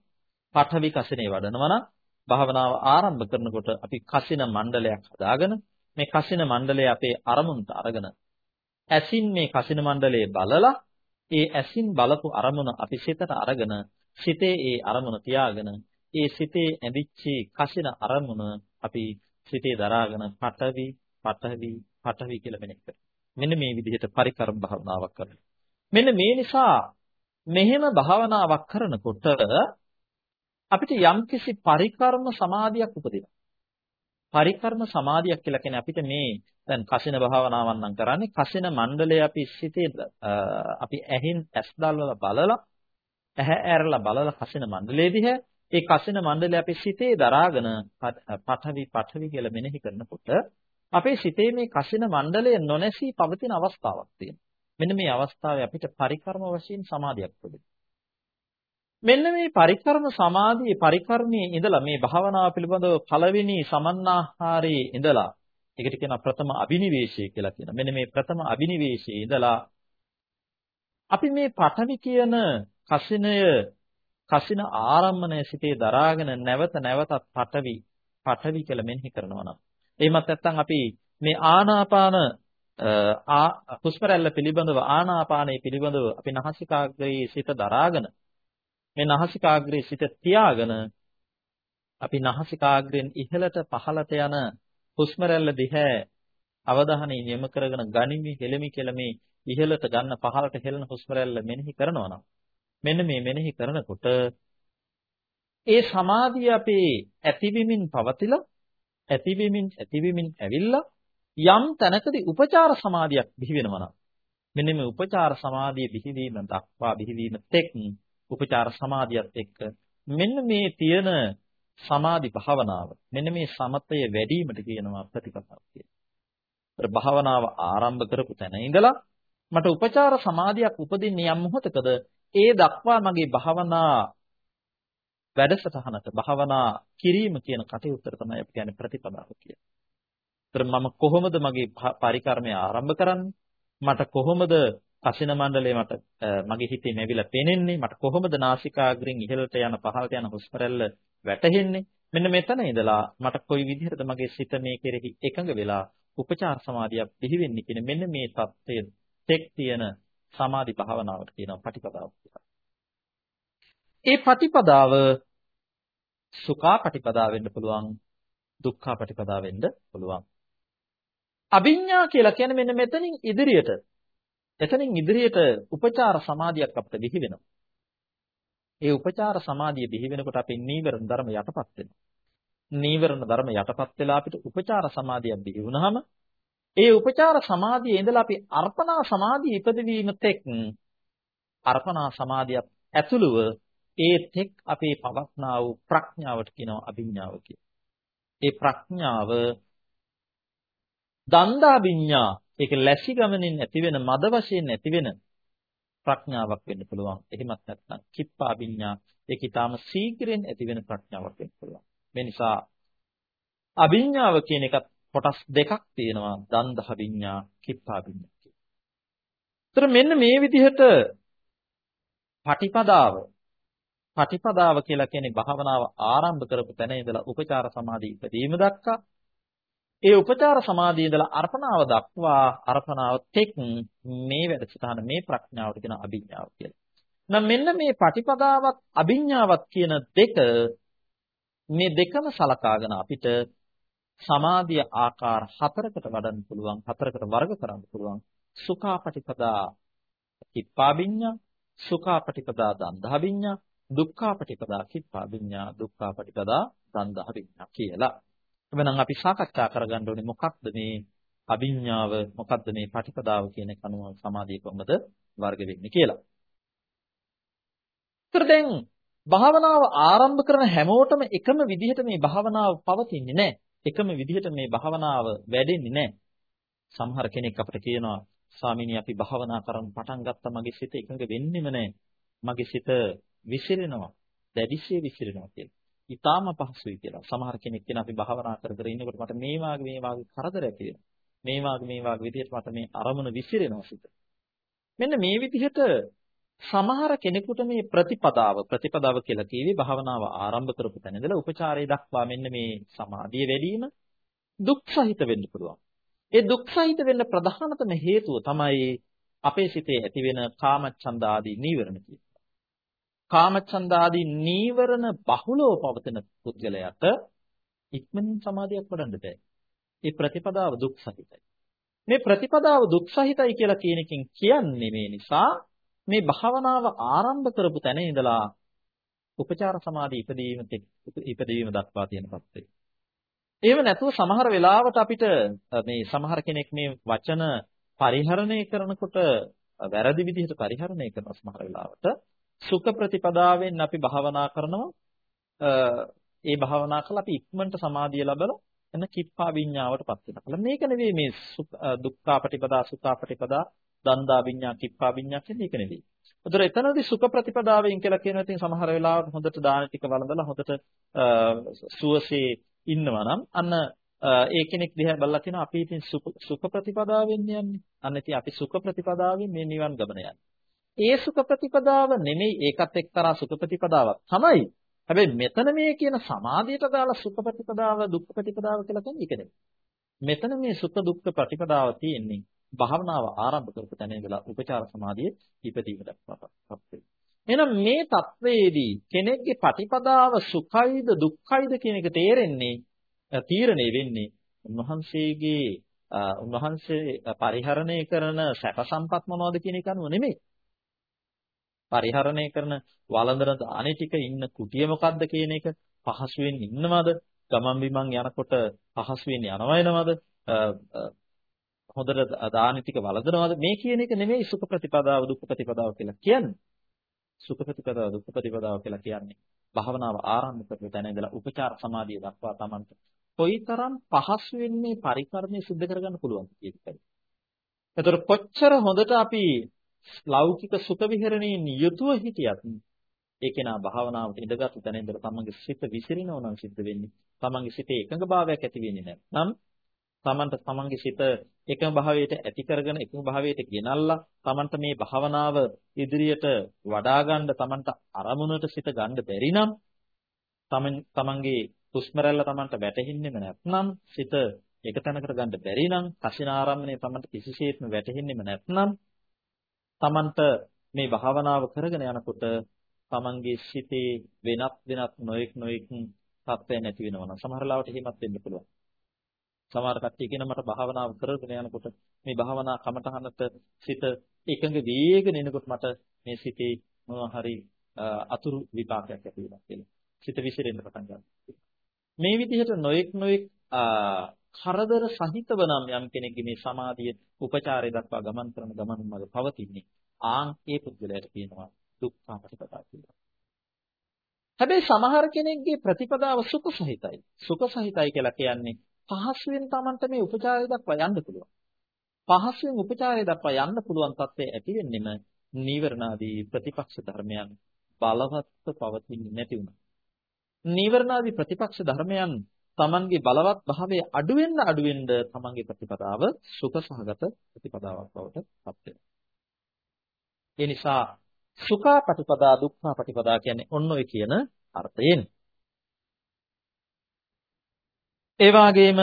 පඨවි කසිනේ වඩනවා නම් භාවනාව ආරම්භ කරනකොට අපි කසින මණ්ඩලයක් හදාගෙන මේ කසින මණ්ඩලය අපේ අරමුණට අරගෙන ඇසින් මේ කසින මණ්ඩලයේ බලලා ඒ ඇසින් බලපු අරමුණ අපි සිතට අරගෙන සිතේ ඒ අරමුණ තියාගෙන ඒ සිතේ ඇඳිච්ච කසින අරමුණ අපි සිතේ දරාගෙන පඨවි පඨවි පඨවි කියලා මෙනෙහි කරනවා. මෙන්න මේ විදිහට පරිකරම භාවනාවක් කරනවා. මෙන්න මේ නිසා මෙහෙම භාවනාවක් කරනකොට අපිට යම්කිසි පරිකර්ම සමාධියක් උපදිනවා. පරිකර්ම සමාධියක් කියලා කියන්නේ අපිට මේ දැන් කසින භාවනාවන් නම් කරන්නේ කසින මණ්ඩලය අපි සිතේ අපි ඇහින් ඇස් දැල්වලා බලලා ඇහැ ඇරලා බලලා කසින මණ්ඩලයේ දිහා ඒ කසින මණ්ඩලය අපි සිතේ දරාගෙන පඨවි පඨවි කියලා මෙනෙහි කරනකොට අපේ සිතේ මේ කසින මණ්ඩලය නොනැසී පවතින අවස්ථාවක් තියෙනවා. මෙන්න මේ අවස්ථාවේ අපිට පරිකර්ම වශයෙන් සමාධියක් ලැබෙනවා. මෙන්න මේ පරිකර්ම සමාධියේ පරිකර්මයේ ඉඳලා මේ භාවනාව පිළිබඳව පළවෙනි සමන්නාහාරයේ ඉඳලා ඒකට කියනවා ප්‍රථම අබිනිවේෂය කියලා කියනවා. මෙන්න මේ ප්‍රථම අබිනිවේෂයේ ඉඳලා අපි මේ පඨවි කියන කසිනය කසින ආරම්මණය සිටේ දරාගෙන නැවත නැවතත් පඨවි පඨවි කියලා මෙනෙහි කරනවා නම් එහෙමත් නැත්නම් අපි මේ ආනාපාන හුස්ම රැල්ල පිළිබඳව ආනාපානයේ පිළිබඳව අපි නහසිකාග්‍රයේ සිත දරාගෙන මේ නහසිකාග්‍රයේ සිත තියාගෙන අපි නහසිකාග්‍රයෙන් ඉහළට පහළට යන හුස්ම රැල්ල දිහා අවධානය යොමු කරගෙන ගනිමි හෙළමි කියලා මේ ඉහළට ගන්න පහළට හෙළන හුස්ම රැල්ල මෙනෙහි කරනවා නම් මෙන්න මේ මෙනෙහි කරනකොට ඒ සමාධිය අපේ ඇතිවීමින් පවතිලා ඇතිවීමින් ඇතිවීමින් ඇවිල්ලා යම් තැනකදී උපචාර සමාධියක් බිහි වෙනවා නම් මෙන්න මේ උපචාර සමාධිය බිහිවීම දක්වා බිහිවීම තෙක් උපචාර සමාධියත් එක්ක මෙන්න මේ තියෙන සමාධි භාවනාව මෙන්න මේ සමතය වැඩිවීමට කියනවා ප්‍රතිපදාව කියලා. ඒතර භාවනාව ආරම්භ කරපු තැන ඉඳලා මට උපචාර සමාධියක් උපදින්නේ යම් මොහොතකද ඒ දක්වා මගේ භාවනා වැඩසටහනට භාවනා කිරීම කියන කටයුත්තට තමයි අපි කියන්නේ ප්‍රතිපදාව කියන්නේ. ඒතර මම කොහොමද මගේ පරිකර්මය ආරම්භ කරන්නේ? මට කොහොමද කසින මණ්ඩලය මට මගේ හිතේ නැවිලා පේනෙන්නේ? මට කොහොමද නාසිකාග්‍රෙන් ඉහළට යන පහළට යන හුස්ම රැල්ල වැටහෙන්නේ? මෙන්න මෙතන ඉඳලා මට කොයි විදිහටද මගේ සිත මේ කෙරෙහි එකඟ වෙලා උපචාර සමාධියක් පිහි වෙන්නේ කියන මෙන්න මේ தත්ත්වය තෙක් තියෙන සමාධි භාවනාවට කියනවා පටිපදාව කියලා. ඒ පටිපදාව සුඛා පටිපදා වෙන්න පුළුවන් දුක්ඛා පටිපදා වෙන්න පුළුවන්. අභිඥා කියලා කියන්නේ මෙන්න මෙතනින් ඉදිරියට එතනින් ඉදිරියට උපචාර සමාධියක් අපිට බිහි වෙනවා. ඒ උපචාර සමාධිය බිහි වෙනකොට අපි නීවරණ ධර්ම යටපත් වෙනවා. නීවරණ ධර්ම යටපත් වෙලා අපිට උපචාර සමාධියක් බිහි වුණාම ඒ උපචාර සමාධියේ ඉඳලා අපි අර්පණා සමාධිය ඉපදවීම තෙක් අර්පණා සමාධියත් ඇතුළුව ඒ තෙක් අපේ පවත්නා වූ ප්‍රඥාවට කියනවා අභිඥාව කියලා. ඒ ප්‍රඥාව දන්දා විඤ්ඤා ඒක ලැසි ගමනින් ඇතිවෙන මද වශයෙන් ඇතිවෙන ප්‍රඥාවක් වෙන්න පුළුවන්. එහෙමත් නැත්නම් කිප්පා විඤ්ඤා ඒක ඊටාම ශීඝ්‍රයෙන් ඇතිවෙන ප්‍රඥාවක් වෙන්න පුළුවන්. මේ නිසා අභිඥාව කියන එකත් කොටස් දෙකක් තියෙනවා දන්දහ විඤ්ඤා කිප්පා විඤ්ඤා කියලා. ඒතර මෙන්න මේ විදිහට පටිපදාව පටිපදාව කියලා කියන්නේ භාවනාව ආරම්භ කරපු තැන ඉඳලා උපචාර සමාධිය ඉදීම දක්වා ඒ උපචාර සමාධිය ඉඳලා අර්පණාව දක්වා අර්පණාව තෙක් මේ වැඩසටහන මේ ප්‍රඥාවට කියන අභිඥාව කියලා. නම් මෙන්න මේ පටිපදාවත් අභිඥාවත් කියන දෙක මේ දෙකම සලකාගෙන අපිට සමාධිය ආකාර හතරකට වඩන්න පුළුවන් හතරකට වර්ග කරන්න පුළුවන් සුඛාපටිපදා කිප්පාබිඤ්ඤා සුඛාපටිපදා දන්දහබිඤ්ඤා දුක්ඛාපටිපදා කිප්පාබිඤ්ඤා දුක්ඛාපටිපදා දන්දහබිඤ්ඤා කියලා. එවනම් අපි සාකච්ඡා කරගන්න ඕනේ මොකක්ද මේ අභිඥාව මොකක්ද මේ පටිපදාව කියන එක අනුව සමාධිය කොහොමද වර්ග වෙන්නේ කියලා. ඒතර දැන් භාවනාව ආරම්භ කරන හැමෝටම එකම විදිහට මේ භාවනාව පවතින්නේ නැහැ. එකම විදිහට මේ භාවනාව වැඩෙන්නේ නැහැ. සමහර කෙනෙක් අපිට කියනවා ස්වාමීනි අපි භාවනා කරන් පටන් ගත්තා මගේ සිත එකඟ වෙන්නෙම නැහැ. මගේ සිත විසිරෙනවා. දැඩිශේ විසිරෙනවා කියලා. ඊටාම පහසුයි කියලා. සමහර කෙනෙක් කියන අපි භාවනා කර කර ඉන්නකොට මට මේ වාගේ මේ වාගේ කරදරයක් තියෙනවා. මේ වාගේ මේ වාගේ විදිහට මට මේ අරමුණ විසිරෙනවා සිත. මෙන්න මේ විදිහට සමහර කෙනෙකුට මේ ප්‍රතිපදාව ප්‍රතිපදාව කියලා කියවේ භාවනාව ආරම්භ කරපු තැන ඉඳලා උපචාරය දක්වා මෙන්න මේ සමාධිය වැඩි වීම දුක් සහිත වෙන්න පුළුවන්. ඒ දුක් සහිත වෙන්න ප්‍රධානතම හේතුව තමයි අපේ සිතේ ඇතිවෙන කාමච්ඡන්ද ආදී නීවරණ කියන්නේ. කාමච්ඡන්ද ආදී නීවරණ බහුලව පවතින පුද්ගලයාට ඉක්මනින් සමාධියක් වඩන්න බෑ. ඒ ප්‍රතිපදාව දුක් සහිතයි. මේ ප්‍රතිපදාව දුක් සහිතයි කියලා කියන එකෙන් කියන්නේ මේ නිසා මේ භාවනාව ආරම්භ කරපු තැන ඉඳලා උපචාර සමාධි ඉපදීම ඉපදීම දක්වා තියෙන පස්සේ. එහෙම නැතුව සමහර වෙලාවට අපිට මේ සමහර කෙනෙක් මේ වචන පරිහරණය කරනකොට වැරදි විදිහට පරිහරණය කරන සමහර වෙලාවට සුඛ ප්‍රතිපදාවෙන් අපි භාවනා කරනවා ඒ භාවනා කළා අපි ඉක්මනට සමාධිය ලැබලා එන කිප්පා විඤ්ඤාවටපත් වෙනවා. මේක නෙවෙයි මේ දුක්ඛා ප්‍රතිපදා සුඛා ප්‍රතිපදා දන්දා විඤ්ඤා කිප්පා විඤ්ඤා කියන්නේ ඒක නෙවෙයි. ඒතර එතනදී සුඛ ප්‍රතිපදාවෙන් කියලා කියනවා ඉතින් සමහර වෙලාවට හොඳට දාන ටික වළඳලා හොඳට සුවසේ ඉන්නවා නම් අන්න ඒ කෙනෙක් දිහා බලලා කියනවා අපි ඉතින් සුඛ ප්‍රතිපදාවෙන් යන්නේ. අන්න ඉතින් අපි සුඛ ප්‍රතිපදාවෙන් මේ නිවන් ගමන යන්නේ. ඒ සුඛ ප්‍රතිපදාව නෙමෙයි ඒකත් එක්තරා සුඛ ප්‍රතිපදාවක් තමයි. හැබැයි මෙතන මේ කියන සමාධියට දාලා සුඛ ප්‍රතිපදාව දුක්ඛ ප්‍රතිපදාව කියලා කියන්නේ ඒක නෙමෙයි. මෙතන මේ සුඛ දුක්ඛ ප්‍රතිපදාව තියෙන්නේ භාවනාව ආරම්භ කරපු තැන ඉඳලා උපචාර සමාධියේ ඉපදීමට පත් එහෙනම් මේ தത്വයේදී කෙනෙක්ගේ ප්‍රතිපදාව සුඛයිද දුක්ඛයිද කියන එක තේරෙන්නේ තීරණය වෙන්නේ උන්වහන්සේගේ උන්වහන්සේ පරිහරණය කරන සැප සම්පත් මොනවද කියන එක අනුව නෙමෙයි පරිහරණය කරන වළඳන දානේ ටික ඉන්න කුටිය මොකද්ද කියන එක පහසුවෙන් ඉන්නවද? ගමන් බිමන් යනකොට පහසුවෙන් යනවයිනවද? හොඳට දාන ටික වළඳනවද මේ කියන එක නෙමෙයි සුඛ ප්‍රතිපදාව දුක්ඛ ප්‍රතිපදාව කියලා කියන්නේ. සුඛ ප්‍රතිපදාව දුක්ඛ ප්‍රතිපදාව කියලා කියන්නේ භාවනාව ආරම්භ කරපු තැන ඉඳලා උපචාර සමාධිය දක්වා Tamanට කොයිතරම් පහසුවෙන් මේ පරිකරණය සිද්ධ කරගන්න පුළුවන්ද කියන එකයි. එතකොට කොච්චර හොඳට අපි ලෞකික සුඛ විහරණයෙන් යුතුව හිටියත් ඒ කෙනා භාවනාවට ඉඳගත් තැන ඉඳලා තමන්ගේ සිත විසිරිනව නම් සිද්ධ වෙන්නේ. තමන්ගේ සිතේ එකඟභාවයක් ඇති වෙන්නේ නැහැ. නම් තමන්ට තමන්ගේ සිත එකම භාවයට ඇති කරගෙන එකම භාවයට ගෙනල්ලා තමන්ට මේ භාවනාව ඉදිරියට වඩා ගන්න තමන්ට අරමුණට සිත ගන්න බැරි නම් තමන්ගේ හුස්ම රැල්ල තමන්ට වැටහෙන්නේම නැත්නම් සිත එක තැනකට ගන්න බැරි නම් කසින ආරම්භණය තමන්ට කිසිසේත්ම වැටහෙන්නේම නැත්නම් තමන්ට මේ භාවනාව කරගෙන යනකොට තමන්ගේ සිතේ වෙනත් වෙනත් නොඑක් නොඑක් තත්ත්වයන් ඇති වෙනවා නම් සමහර ලාවට එහෙමත් වෙන්න පුළුවන්. සමහර කට්ටිය කියන මට භාවනාව කරගෙන යනකොට මේ භාවනා කමටහනට සිත එකඟ වේගෙන එනකොට මට මේ සිතේ මොනවා හරි අතුරු විපාකයක් ඇති වෙනවා කියලා. සිත විසිරෙන්න පටන් ගන්නවා. මේ විදිහට නොඑක් නොඑක් කරදර සහිතව නම් යම් කෙනෙක්ගේ මේ සමාධිය උපචාරය දක්වා ගමන් කරන ගමන් මඟ පවතින්නේ ආන් ඒ පුද්ගලයාට කියනවා දුක්ඛ ප්‍රතිපදා කියලා. හැබැයි සමහර කෙනෙක්ගේ ප්‍රතිපදාව සුඛ සහිතයි. සුඛ සහිතයි කියලා කියන්නේ පහසුවෙන් Tamanට මේ උපචාරය දක්වා යන්න පුළුවන්. පහසුවෙන් උපචාරය දක්වා යන්න පුළුවන් තත්ත්වය ඇති වෙන්නෙම නීවරණාදී ප්‍රතිපක්ෂ ධර්මයන් බලවත්ව පවතින්නේ නැති වුණා. නීවරණාදී ප්‍රතිපක්ෂ ධර්මයන් Tamanගේ බලවත් භාවයේ අඩු වෙන්න අඩු වෙන්න Tamanගේ ප්‍රතිපදාව සුඛ සහගත ප්‍රතිපදාවක් බවට පත් වෙනවා. ඒ නිසා සුඛා ප්‍රතිපදා දුක්ඛා ප්‍රතිපදා කියන්නේ ඔන්න ඔය කියන අර්ථයෙන්. ඒ වගේම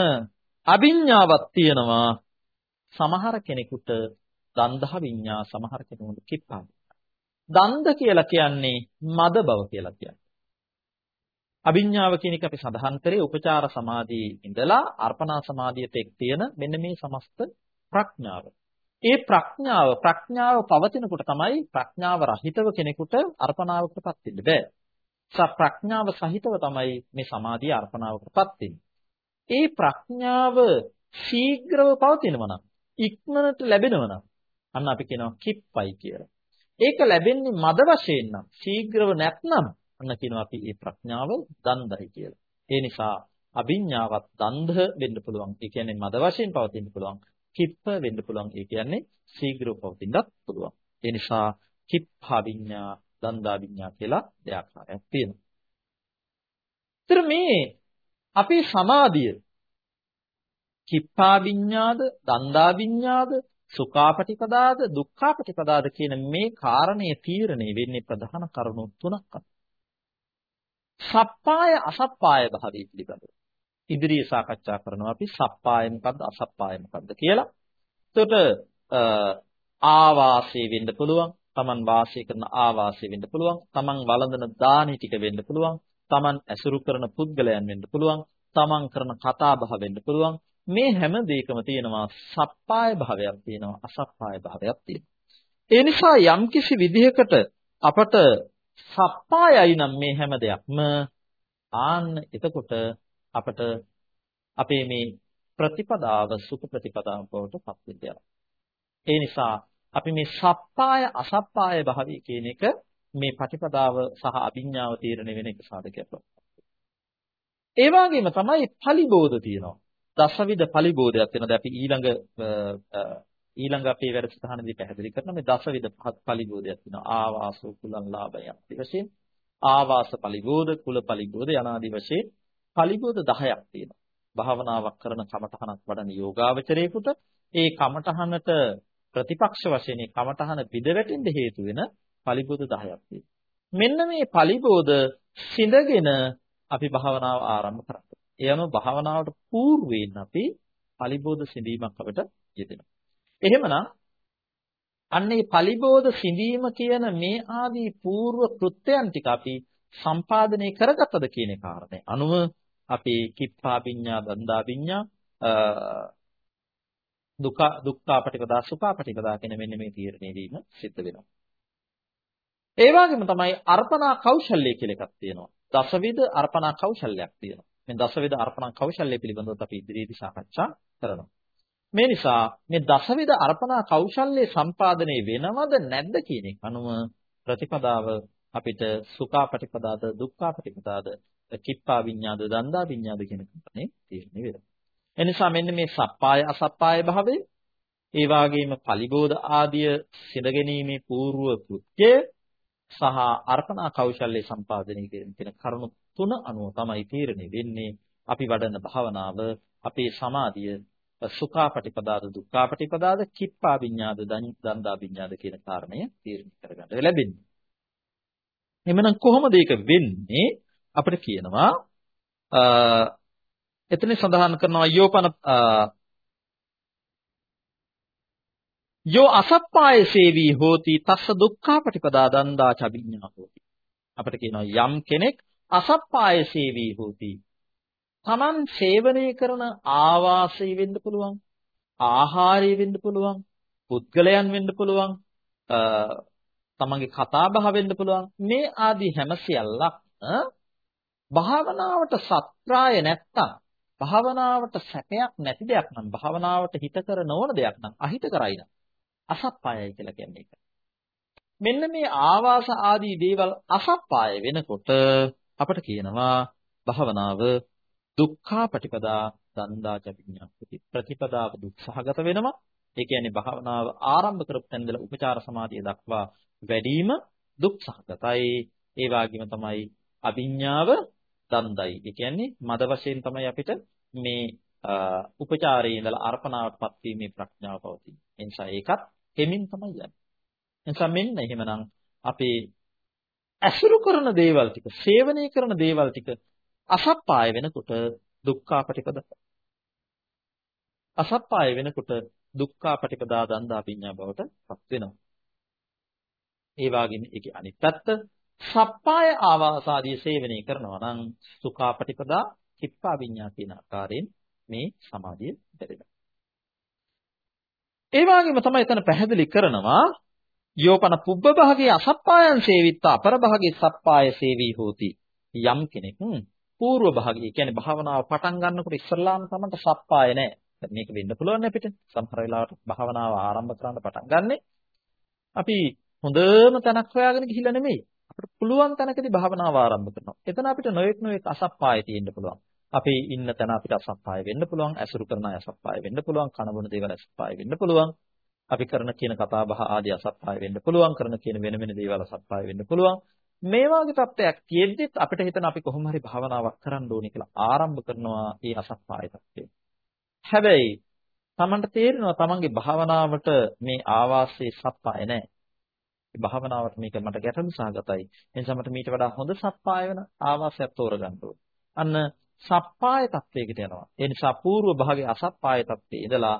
අභිඥාවක් තියෙනවා සමහර කෙනෙකුට දන්දහ විඤ්ඤා සමහර කෙනෙකුට කිප්පා. දන්ද කියලා කියන්නේ මද බව කියලා කියන්නේ. අභිඥාව කියන එක අපි සඳහන් කරේ උපචාර සමාධියේ ඉඳලා අර්පණා සමාධියට එක් තියෙන මෙන්න මේ සමස්ත ප්‍රඥාව. ඒ ප්‍රඥාව ප්‍රඥාව පවතිනකොට තමයි ප්‍රඥාව රහිතව කෙනෙකුට අර්පණාවකටපත් වෙන්න බෑ. සා ප්‍රඥාව සහිතව තමයි මේ සමාධිය අර්පණාවකටපත් වෙන්නේ. ඒ ප්‍රඥාව ශීඝ්‍රව පවතිනවා නම් ඉක්මනට ලැබෙනවා නම් අන්න අපි කියනවා කිප්පයි කියලා. ඒක ලැබෙන්නේ මද වශයෙන් නම් ශීඝ්‍රව නැත්නම් අන්න කියනවා අපි මේ ප්‍රඥාව දන්දයි කියලා. ඒ නිසා අභිඥාවත් දන්ධ වෙන්න පුළුවන්. ඒ කියන්නේ මද වශයෙන් පවතින්න පුළුවන්. කිප්ප වෙන්න පුළුවන්. ඒ කියන්නේ ශීඝ්‍රව පවතින්නත් පුළුවන්. ඒ නිසා කිප්පාවිඤ්ඤා දන්දාවිඤ්ඤා කියලා දෙආකාරයක් තියෙනවා. ඒතර මේ අපේ සමාධිය කිප්පාවිඤ්ඤාද දන්දාවිඤ්ඤාද සුඛාපටිපදාද දුක්ඛාපටිපදාද කියන මේ කාරණේ තීරණය වෙන්නේ ප්‍රධාන කරුණු තුනක් අතර. සප්පාය අසප්පාය භාවය පිළිබඳව. ඉදිරියේ සාකච්ඡා කරනවා අපි සප්පාය මොකද්ද අසප්පාය මොකද්ද කියලා. එතකොට ආවාසය වෙන්න පුළුවන්. Taman වාසය කරන ආවාසය වෙන්න පුළුවන්. Taman වළඳන දානි ටික වෙන්න පුළුවන්. Taman ඇසුරු කරන පුද්ගලයන් වෙන්න පුළුවන්. Taman කරන කතා බහ වෙන්න පුළුවන්. මේ හැම දෙයකම තියෙනවා සප්පාය භාවයක් තියෙනවා අසප්පාය භාවයක් තියෙනවා. ඒ නිසා යම්කිසි විදිහකට අපට සප්පායයි නම් මේ හැම දෙයක්ම ආන්න එතකොට අපට අපේ මේ ප්‍රතිපදාව සුඛ ප්‍රතිපදාව බවට පත් වෙනවා. ඒ නිසා අපි මේ සප්පාය අසප්පාය භාවය කියන එක මේ ප්‍රතිපදාව සහ අභිඥාව තීරණය වෙන එක සාධකයක්. ඒ වගේම තමයි පලිබෝධ තියෙනවා. දසවිධ පලිබෝධයක් වෙනවා. අපි ඊළඟ ඊළඟ අපේ වැඩසටහනදී පැහැදිලි කරන මේ දසවිධ පලිබෝධයක් තියෙනවා. ආවාසෝ කුලං ලාභයන්. ඊට පස්සේ ආවාස පලිබෝධ, කුල පලිබෝධ යනාදී වශයෙන් පලිබෝධ 10ක් තියෙනවා. භාවනාවක් කරන කමඨහනක් වඩන යෝගාවචරයේකට ඒ කමඨහනට ප්‍රතිපක්ෂ වශයෙන් ඒ කමඨහන පිටවැටෙන්න හේතු වෙන පලිබෝධ 10ක් තියෙනවා. මෙන්න මේ පලිබෝධ සිඳගෙන අපි භාවනාව ආරම්භ කරනවා. එයම භාවනාවට పూర్වයෙන් අපි පලිබෝධ සිඳීමක් අපිට යෙදෙනවා. එහෙමනම් අන්නේ පලිබෝධ සිඳීම කියන මේ ආදී పూర్ව කෘත්‍යයන් ටික අපි සම්පාදනය කරගත්තද කියන කාරණේ. අනුව අපි කිප්පා විඤ්ඤා දන්දා විඤ්ඤා දුක දුක්ඛාපටිපදා සුඛාපටිපදා කියන මෙන්න මේ තීරණය වීම සිද්ධ වෙනවා. ඒ වගේම තමයි අර්පණා කෞශල්‍ය කියලා එකක් තියෙනවා. දසවිධ අර්පණා කෞශල්‍යයක් තියෙනවා. මේ දසවිධ අර්පණා කෞශල්‍ය පිළිබඳව අපි ඉදිරියේදී සාකච්ඡා කරනවා. මේ නිසා මේ දසවිධ අර්පණා කෞශල්‍ය සම්පාදනය වෙනවද නැද්ද කියන එක අනුව ප්‍රතිපදාව අපිට සුඛාපටිපදාද දුක්ඛාපටිපදාද කිප්පා විඤ්ඤාද දන්දා විඤ්ඤාද කියන කපනේ තීරණය වෙනවා. එනිසා මෙන්න මේ සප්පාය අසප්පාය භාවය ඒ වගේම පලිබෝධ ආදිය සිඳ ගැනීමේ పూర్ව කෘත්‍ය සහ අර්පණා කෞශල්‍ය සම්පාදනය කියන කරුණු තුන අනුව තමයි තීරණය වෙන්නේ අපි වඩන භාවනාව අපේ සමාධිය සුඛාපටිපදාද දුක්ඛාපටිපදාද කිප්පා විඤ්ඤාද දන්දා විඤ්ඤාද කියන කාරණය තීරණය කරගන්න ලැබෙන්නේ. එhmenan කොහොමද ඒක වෙන්නේ? අපිට කියනවා එතන සඳහන් කරනවා යෝපන යෝ අසප්පාය සේවී හෝති තස්ස දුක්ඛාපටිපදා දන්දා චබිඤ්ඤා හෝති අපිට කියනවා යම් කෙනෙක් අසප්පාය සේවී හෝති Taman සේවනය කරන ආවාසය වෙන්න පුළුවන් ආහාරය වෙන්න පුළුවන් පුද්ගලයන් වෙන්න පුළුවන් තමන්ගේ කතා බහ වෙන්න පුළුවන් මේ ආදී හැම සියල්ලක් භාවනාවට සත්‍රාය නැත්තම් භාවනාවට සැපයක් නැති දෙයක් නම් භාවනාවට හිතකර නොවන දෙයක් නම් අහිත කරයි නම් අසප්පායයි කියලා කියන්නේ ඒක. මෙන්න මේ ආවාස ආදී දේවල් අසප්පාය වෙනකොට අපට කියනවා භාවනාව දුක්ඛා ප්‍රතිපදා දන්දා චපිඤ්ඤාපති ප්‍රතිපදාව දුක්සහගත වෙනවා. ඒ කියන්නේ භාවනාව ආරම්භ කරපු තැන ඉඳලා උපචාර සමාධිය දක්වා වැඩිම දුක්සහගතයි. ඒ වගේම තමයි අභිඥාව දන්දයි. ඒ කියන්නේ මද වශයෙන් තමයි අපිට මේ උපචාරයේ ඉඳලා අර්පණාවටපත් වීමේ ප්‍රඥාව පවතින්නේ. ඒ නිසා ඒකත් හිමින් තමයි යන්නේ. එනිසා මෙන්න එහෙමනම් අපේ ඇසුරු කරන දේවල් ටික, සේවනය කරන දේවල් ටික අසප්පාය වෙනකොට දුක්ඛාපටිපද අසප්පාය වෙනකොට දුක්ඛාපටිපදා දන්දා පිඤ්ඤා බවට පත් වෙනවා. ඒ වගේම ඒකේ අනිත් පැත්ත සප්පාය ආවාසාදී සේවනය කරනවා නම් සුඛාපටිපදා කිප්පා විඤ්ඤා කියන ආකාරයෙන් මේ සමාධිය ලැබෙනවා. ඒ වගේම තමයි එතන පැහැදිලි කරනවා යෝපන පුබ්බ භාගයේ අසප්පායන් සේවිත්තා අපර භාගයේ සප්පාය සේවී හෝති යම් කෙනෙක් పూర్ව භාගයේ. කියන්නේ භාවනාව පටන් ගන්නකොට ඉස්සල්ලාම තමයි සප්පාය නැහැ මේක වෙන්න පුළුවන් අපිට. සමහර වෙලාවට භාවනාව ආරම්භ කරන්න පටන් ගන්නෙ අපි හොඳම තැනක් හොයාගෙන ගිහිල්ලා නෙමෙයි. අපිට පුළුවන් තැනකදී භාවනාව ආරම්භ කරනවා. එතන අපිට නොයෙක් නොයෙක් අසප්පාය තියෙන්න පුළුවන්. අපි ඉන්න තැන අපිට අසප්පාය වෙන්න පුළුවන්, ඇසුරු කරන අය අසප්පාය වෙන්න පුළුවන්, කන බොන දේවල් අසප්පාය වෙන්න පුළුවන්. අපි කරන කියන කතා බහ ආදී අසප්පාය වෙන්න පුළුවන්, කරන කියන වෙන වෙන දේවල් අසප්පාය වෙන්න පුළුවන්. මේ වගේ තත්ත්වයක් තියෙද්දිත් අපිට හිතන අපි කොහොම හරි භාවනාවක් කරන්න ඕනේ කියලා ආරම්භ කරනවා ඒ අසප්පාය තත්ත්වය. හැබැයි Tamanට තේරෙනවා Tamanගේ භාවනාවට මේ ආවාසයේ සප්පාය නැහැ. ඒ භාවනාවට මේක මට ගැටලු සහගතයි. ඒ නිසා මට මීට වඩා හොඳ සප්පාය වෙන ආවාසයක් තෝරගන්න ඕනේ. අන්න සප්පාය තත්වයකට යනවා. ඒ නිසා పూర్ව භාගයේ අසප්පාය තත්වයේ ඉඳලා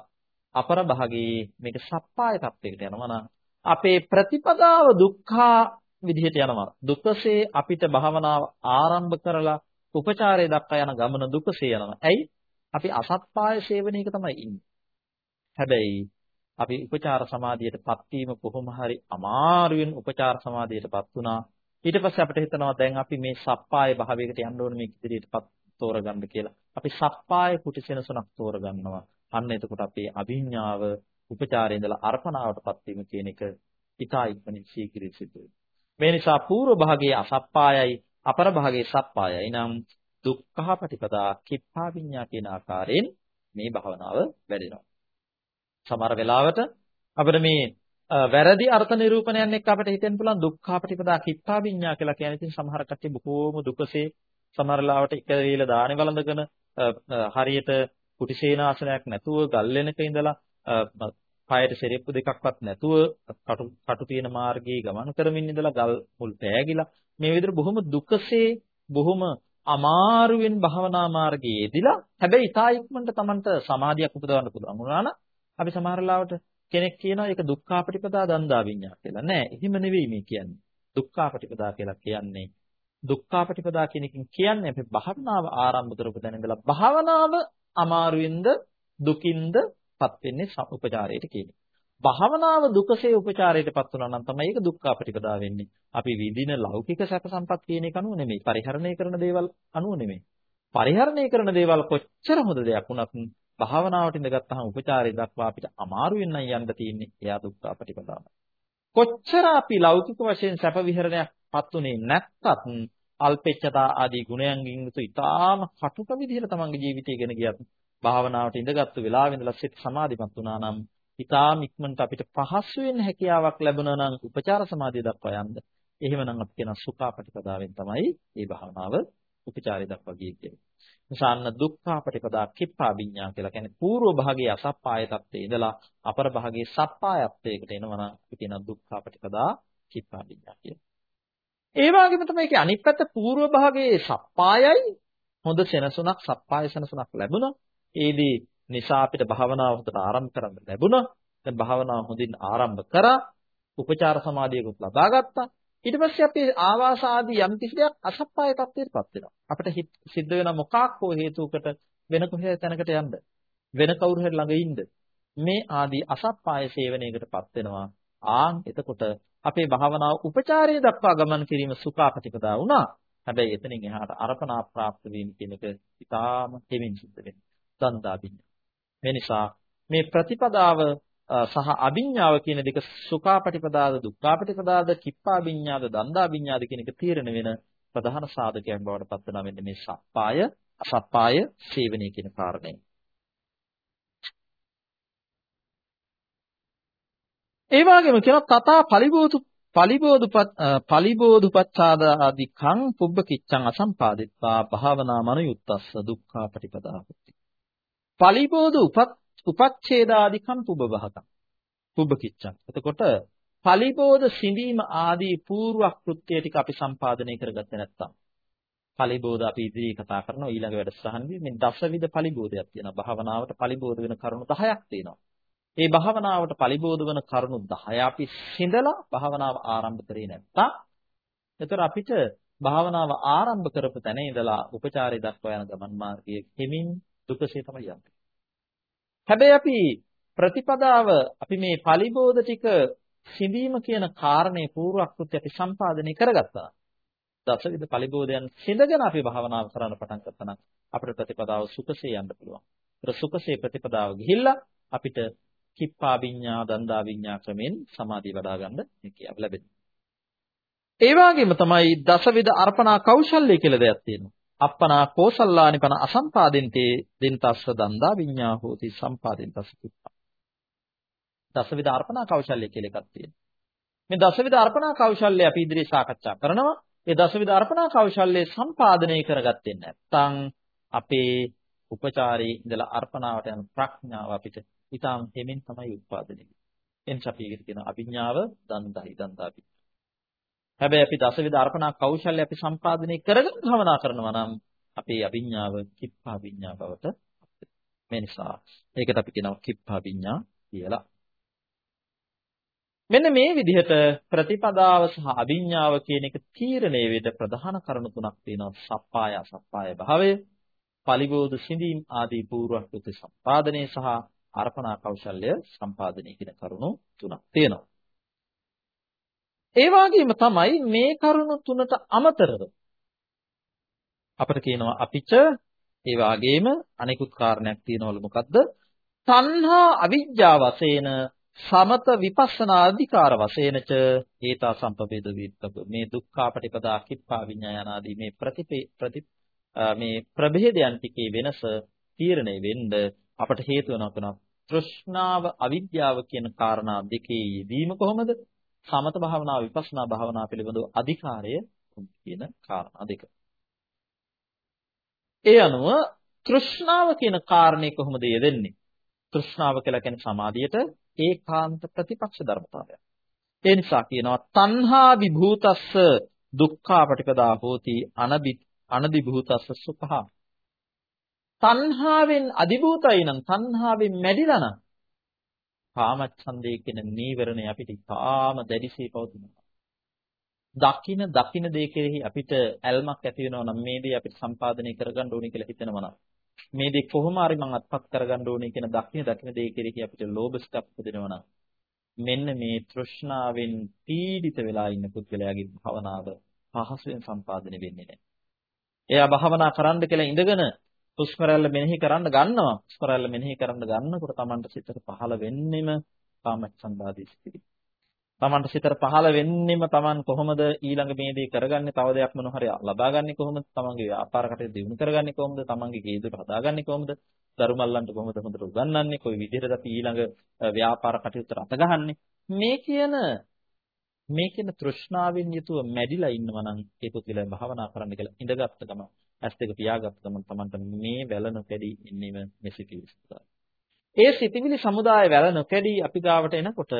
අපර භාගයේ මේක සප්පාය තත්වයකට යනවා නම් අපේ ප්‍රතිපදාව දුක්ඛා විදිහට යනවා. දුකසේ අපිට භාවනාව ආරම්භ කරලා උපචාරය දක්වා යන ගමන දුකසේ යනවා. ඇයි? අපි අසත්පාය සේවනයක තමයි ඉන්නේ. හැබැයි අපි උපචාර සමාධියටපත් වීම කොහොම හරි අමාරුවෙන් උපචාර සමාධියටපත් වුණා. ඊට පස්සේ අපිට හිතනවා දැන් අපි මේ සප්පාය භාවයකට යන්න ඕනේ මේ ඉදිරියටපත් තෝරගන්න කියලා. අපි සප්පාය කුටිසෙනසුණක් තෝරගන්නවා. අන්න එතකොට අපේ අභිඥාව උපචාරයේ ඉඳලා අර්පණාවටපත් වීම කියන එක ඊටා ඉක්මනින් ශීඝ්‍රයෙන් සිදු වෙනවා. මේ නිසා పూర్ව භාගයේ අසප්පායයි අපර භාගයේ සප්පායයි නම් දුක්ඛ පටිපදා කිප්පා විඤ්ඤා කියන ආකාරයෙන් මේ භාවනාව වැඩෙනවා. සමහර වෙලාවට අපිට මේ වැරදි අර්ථ නිරූපණයන් එක්ක අපිට හිතෙන්න පුළුවන් දුක්ඛ පටිපදා කිප්පා විඤ්ඤා කියලා කියන්නේ ඉතින් සමහර කට්ටිය බොහෝම දුකසේ සමහර ලාවට එක වේල දානේ වළඳගෙන හරියට කුටිසේනාසනයක් නැතුව ගල් වෙනක ඉඳලා පායට සෙරෙප්පු දෙකක්වත් නැතුව කටු කටු තියෙන මාර්ගයේ ගමන් කරමින් ඉඳලා ගල් මුල් පෑගිලා මේ විදිහට බොහොම දුකසේ බොහොම අමාරුවෙන් භවනා මාර්ගයේ යෙදিলা හැබැයි ඊතා ඉක්මනට Tamanට සමාධියක් උපදවන්න පුළුවන් වුණා නම් අපි සමහර ලාවට කෙනෙක් කියනවා ඒක දුක්ඛාපටිපදා දන්දා විඤ්ඤා කියලා. නෑ, එහෙම නෙවෙයි මේ කියන්නේ. දුක්ඛාපටිපදා කියලා කියන්නේ දුක්ඛාපටිපදා කියන එකෙන් කියන්නේ අපි භාවනාව ආරම්භ කරපු තැන ඉඳලා භාවනාව අමාරුවෙන්ද දුකින්ද පත් වෙන්නේ උපචාරයට කියන්නේ. භාවනාව දුකසේ උපචාරයටපත් වුණා නම් තමයි ඒක දුක්ඛාපටිපදා වෙන්නේ. අපි විඳින ලෞකික සැප සම්පත් කියන එක අනුව නෙමෙයි. පරිහරණය කරන දේවල් අනුව නෙමෙයි. පරිහරණය කරන දේවල් කොච්චර හොඳ දෙයක් වුණත් භාවනාවට ඉඳගත්තාම උපචාරය දක්වා අපිට අමාරු වෙන්න යන්න තියෙන්නේ එයා දුක්ඛාපටිපදාමයි. කොච්චර අපි ලෞකික වශයෙන් සැප විහරණයක්පත් උනේ නැත්තත් අල්පෙච්චතා ආදී ගුණයන්ගෙන් යුතු ඊටාම කටුක විදිහට තමන්ගේ ජීවිතය ගෙන ගියත් භාවනාවට ඉඳගත්තු වෙලාවෙ ඉඳලා සිත සමාධිමත් වුණා නම් ඊටාම ඉක්මනට අපිට පහසු වෙන හැකියාවක් ලැබුණා නම් උපචාර සමාධිය දක්වා යන්න. එහෙමනම් අපි කියන සුඛාපටිපදාවෙන් තමයි මේ භාවනාව උපචාරය දක්වා ගියේ කියන්නේ. නිසාන්න දුක්ඛාපටිපදා කිප්පා විඤ්ඤා කියලා කියන්නේ పూర్ව භාගයේ අසප්පාය තත්ත්වයේ ඉඳලා අපර භාගයේ සප්පායත්වයකට එනවා නම් අපි කියන දුක්ඛාපටිපදා කිප්පා විඤ්ඤා කියන්නේ. ඒ වගේම තමයි ඒකේ අනිත් පැත්ත పూర్ව භාගයේ සප්පායයි හොඳ සෙනසුණක් සප්පාය සෙනසුණක් ලැබුණා. ඒදී නිසා අපිට භාවනාව හොඳට ආරම්භ කරන්න ලැබුණා. දැන් භාවනාව හොඳින් ආරම්භ කරා. උපචාර සමාධියකුත් ලබා ගත්තා. ඊට පස්සේ අපි ආවාස ආදී යම් කිසි දෙයක් අසප්පාය තත්ත්වයටපත් වෙනවා. අපිට සිද්ධ වෙන මොකක් හෝ හේතුවකට වෙන කොහේ තැනකට යන්න. වෙන කවුරු හරි ළඟ ඉන්න. මේ ආදී අසප්පාය සේවනයකටපත් වෙනවා. ආන් එතකොට අපේ භාවනාව උපචාරයේ දක්වා ගමන් කිරීම සුඛාපටිපදා වුණා. හැබැයි එතනින් එහාට අර්පණා ප්‍රාප්ත වීම කියන එක ඉතාම හිමින් සිද්ධ වෙනවා. දන්දාබින්න. මේ නිසා මේ ප්‍රතිපදාව සහ අභිඥාව කියන දෙක සුඛාපටිපදාද දුක්ඛාපටිපදාද කිප්පාභිඥාද දන්දාභිඥාද කියන එක තීරණ වෙන ප්‍රධාන සාධකයක් බවට පත් වෙනා මෙන්න මේ සප්පාය අසප්පාය සේවනය කියන කාරණය. ඒ වගේම කියන තථා පලිබෝධු පලිබෝධුපත් පලිබෝධුපච්ඡාද ආදිකං පුබ්බකිච්ඡං අසම්පාදිත්වා භාවනා මනුයුත්තස්ස දුක්ඛාපටිපදා හොති. පලිබෝධු උපත් උපච්ඡේදාදිකම් පුබ්බවහකම්. පුබ්බකිච්ඡං. එතකොට පලිබෝධ සිඳීම ආදී పూర్ව කෘත්‍ය ටික අපි සම්පාදනය කරගත්තේ නැත්නම් පලිබෝධ අපි ඉදිරියේ කතා කරනවා ඊළඟ වැඩසටහනේදී මේ දසවිධ පලිබෝධයක් තියෙනවා. භාවනාවට පලිබෝධ වෙන කරුණු 10ක් තියෙනවා. මේ භාවනාවට පලිබෝධ වෙන කරුණු 10 අපි සිඳලා භාවනාව ආරම්භ කරේ නැත්තම් එතකොට අපිට භාවනාව ආරම්භ කරපු තැන ඉඳලා උපචාරය දක්වා යන ගමන් මාර්ගයේ හිමින් දුකසේ තමයි යන්නේ. හැබැයි අපි ප්‍රතිපදාව අපි මේ පලිබෝධ ටික සිඳීම කියන කාරණේ පූර්වක්‍ෘත්‍ය අපි සම්පාදනය කරගත්තා. දසවිධ පලිබෝධයන් සිඳගෙන අපි භාවනාව කරන්න පටන් ගත්තා නම් අපේ ප්‍රතිපදාව සුඛසේ යන්න පුළුවන්. ඒත් සුඛසේ ප්‍රතිපදාව ගිහිල්ලා අපිට කිප්පා විඤ්ඤා දන්දා විඤ්ඤා ක්‍රමෙන් සමාධිය වඩා ගන්න හැකියාව ලැබෙනවා. ඒ වගේම තමයි දසවිධ අර්පණා කෞශල්‍ය කියලා දෙයක් තියෙනවා. අප්පනා කෝසල්ලානි පන අසම්පාදින්තේ දින්තස්ස දන්දා විඤ්ඤා හෝති සම්පාදින්තස්ස කිප්පා. දසවිධ අර්පණා කෞශල්‍ය කියලා එකක් තියෙනවා. මේ දසවිධ අර්පණා කෞශල්‍ය අපි ඉදිරියේ සාකච්ඡා කරනවා. ඒ දසවිධ අර්පණා කෞශල්‍ය සම්පාදනය කරගත්තේ නැත්නම් අපේ උපචාරී ඉඳලා අර්පණාවට යන ප්‍රඥාව අපිට ඊටාම් හිමින් තමයි උත්පාදනය වෙන්නේ. එනිසා අපි ඒකට කියන අභිඥාව දන්දයි දන්දාපි. හැබැයි අපි දසවිධ අර්පණා කෞශල්‍ය අපි සම්පාදනය කරගෙන භවනා කරනවා නම් අපේ අභිඥාව කිප්පා විඤ්ඤා බවට මේ නිසා ඒකට අපි කියනවා කිප්පා විඤ්ඤා කියලා. මෙන්න මේ විදිහට ප්‍රතිපදාව සහ අභිඥාව කියන එක තීරණය වෙද ප්‍රධාන කරුණු තුනක් තියෙනවා සප්පාය අසප්පාය භාවය, පලිබෝධ සිඳීම් ආදී පූර්වක්‍ෘත සම්පාදනය සහ අර්පණා කෞශල්‍ය සම්පාදනය කියන කරුණු තුනක් තියෙනවා. ඒ වගේම තමයි මේ කරුණු තුනට අමතරව අපිට කියනවා අපිට ඒ වගේම අනෙකුත් කාරණයක් තියෙනවලු මොකද්ද? තණ්හා අවිජ්ජා වශයෙන් සමත විපස්සනා අධිකාර වශයෙන්ච ඒතා සම්පවේද විත්තක මේ දුක්ඛාපටිපදා කිප්පා විඥානාදී මේ ප්‍රතිපේ ප්‍රති මේ ප්‍රභේදයන් ටිකේ වෙනස තීරණය වෙන්න අපට හේතු වෙනවා තෘෂ්ණාව අවිද්‍යාව කියන කාරණා දෙකේ යෙදීම කොහොමද? සමත භාවනාව විපස්සනා භාවනාව පිළිබඳව අධිකාරය කියන කාරණා දෙක. ඒ අනුව තෘෂ්ණාව කියන කාරණේ කොහොමද යෙදෙන්නේ? තෘෂ්ණාව කියලා කියන්නේ සමාධියට ඒකාන්ත ප්‍රතිපක්ෂ ධර්මතාවයක්. ඒ නිසා කියනවා තණ්හා විභූතස්ස දුක්ඛාපටිපදා හෝති අනබි අනදිභූතස්ස සුඛා. තණ්හාවෙන් අදිභූතයි නම් තණ්හාවෙන් මැඩිලා නම් කාමච්ඡන්දේ කියන නීවරණය අපිට තාම දැඩිසේ පවතිනවා. දකින දකින දේ කෙරෙහි අපිට ඇල්මක් ඇති වෙනවා නම් මේ දේ අපිට සම්පාදනය කරගන්න ඕනේ කියලා හිතෙනවා නම් මේ දේ කොහොම හරි මම අත්පත් කරගන්න ඕනේ කියන දකින දකින දේ කෙරෙහි අපිට ලෝභ ස්කප් දෙනවා නම් මෙන්න මේ තෘෂ්ණාවෙන් පීඩිත වෙලා ඉන්න පුද්ගලයාගේ භවනාව පහසුවෙන් සම්පාදනය වෙන්නේ නැහැ. එයා භවනා කරන්න කියලා ඉඳගෙන හුස්ම රැල්ල මෙනෙහි කරන්න ගන්නවා. හුස්ම රැල්ල මෙනෙහි කරන්න ගන්නකොට Tamanට සිතට පහළ වෙන්නෙම කාමච්ඡන්දාදී සිටිවි. Tamanට සිතට පහළ වෙන්නෙම Taman කොහොමද ඊළඟ මේ දේ කරගන්නේ? තව දෙයක් මොන හරි ලබාගන්නේ කොහොමද? Tamanගේ ව්‍යාපාර කටයුතු දියුණු කරගන්නේ කොහොමද? Tamanගේ ගේදොර හදාගන්නේ කොහොමද? දරුමල්ලන්ට කොහොමද හොඳට උගන්වන්නේ? කොයි විදිහටද අපි ඊළඟ ව්‍යාපාර කටයුතු අත ගහන්නේ? මේ කියන මේ කියන තෘෂ්ණාවෙන් යුතුව මැඩිලා ඉන්නවා නම් ඒ පුද්ගලයා භාවනා කරන්න කියලා ඉඳගත්ත ගම ඇස් දෙක පියාගත්ත ගමන් තමන්ට මේ වැල නොකැඩී ඉන්නේම මෙසිතිවිලි සමුදාය. ඒ සිතිවිලි සමුදාය වැල නොකැඩී අපි ගාවට එනකොට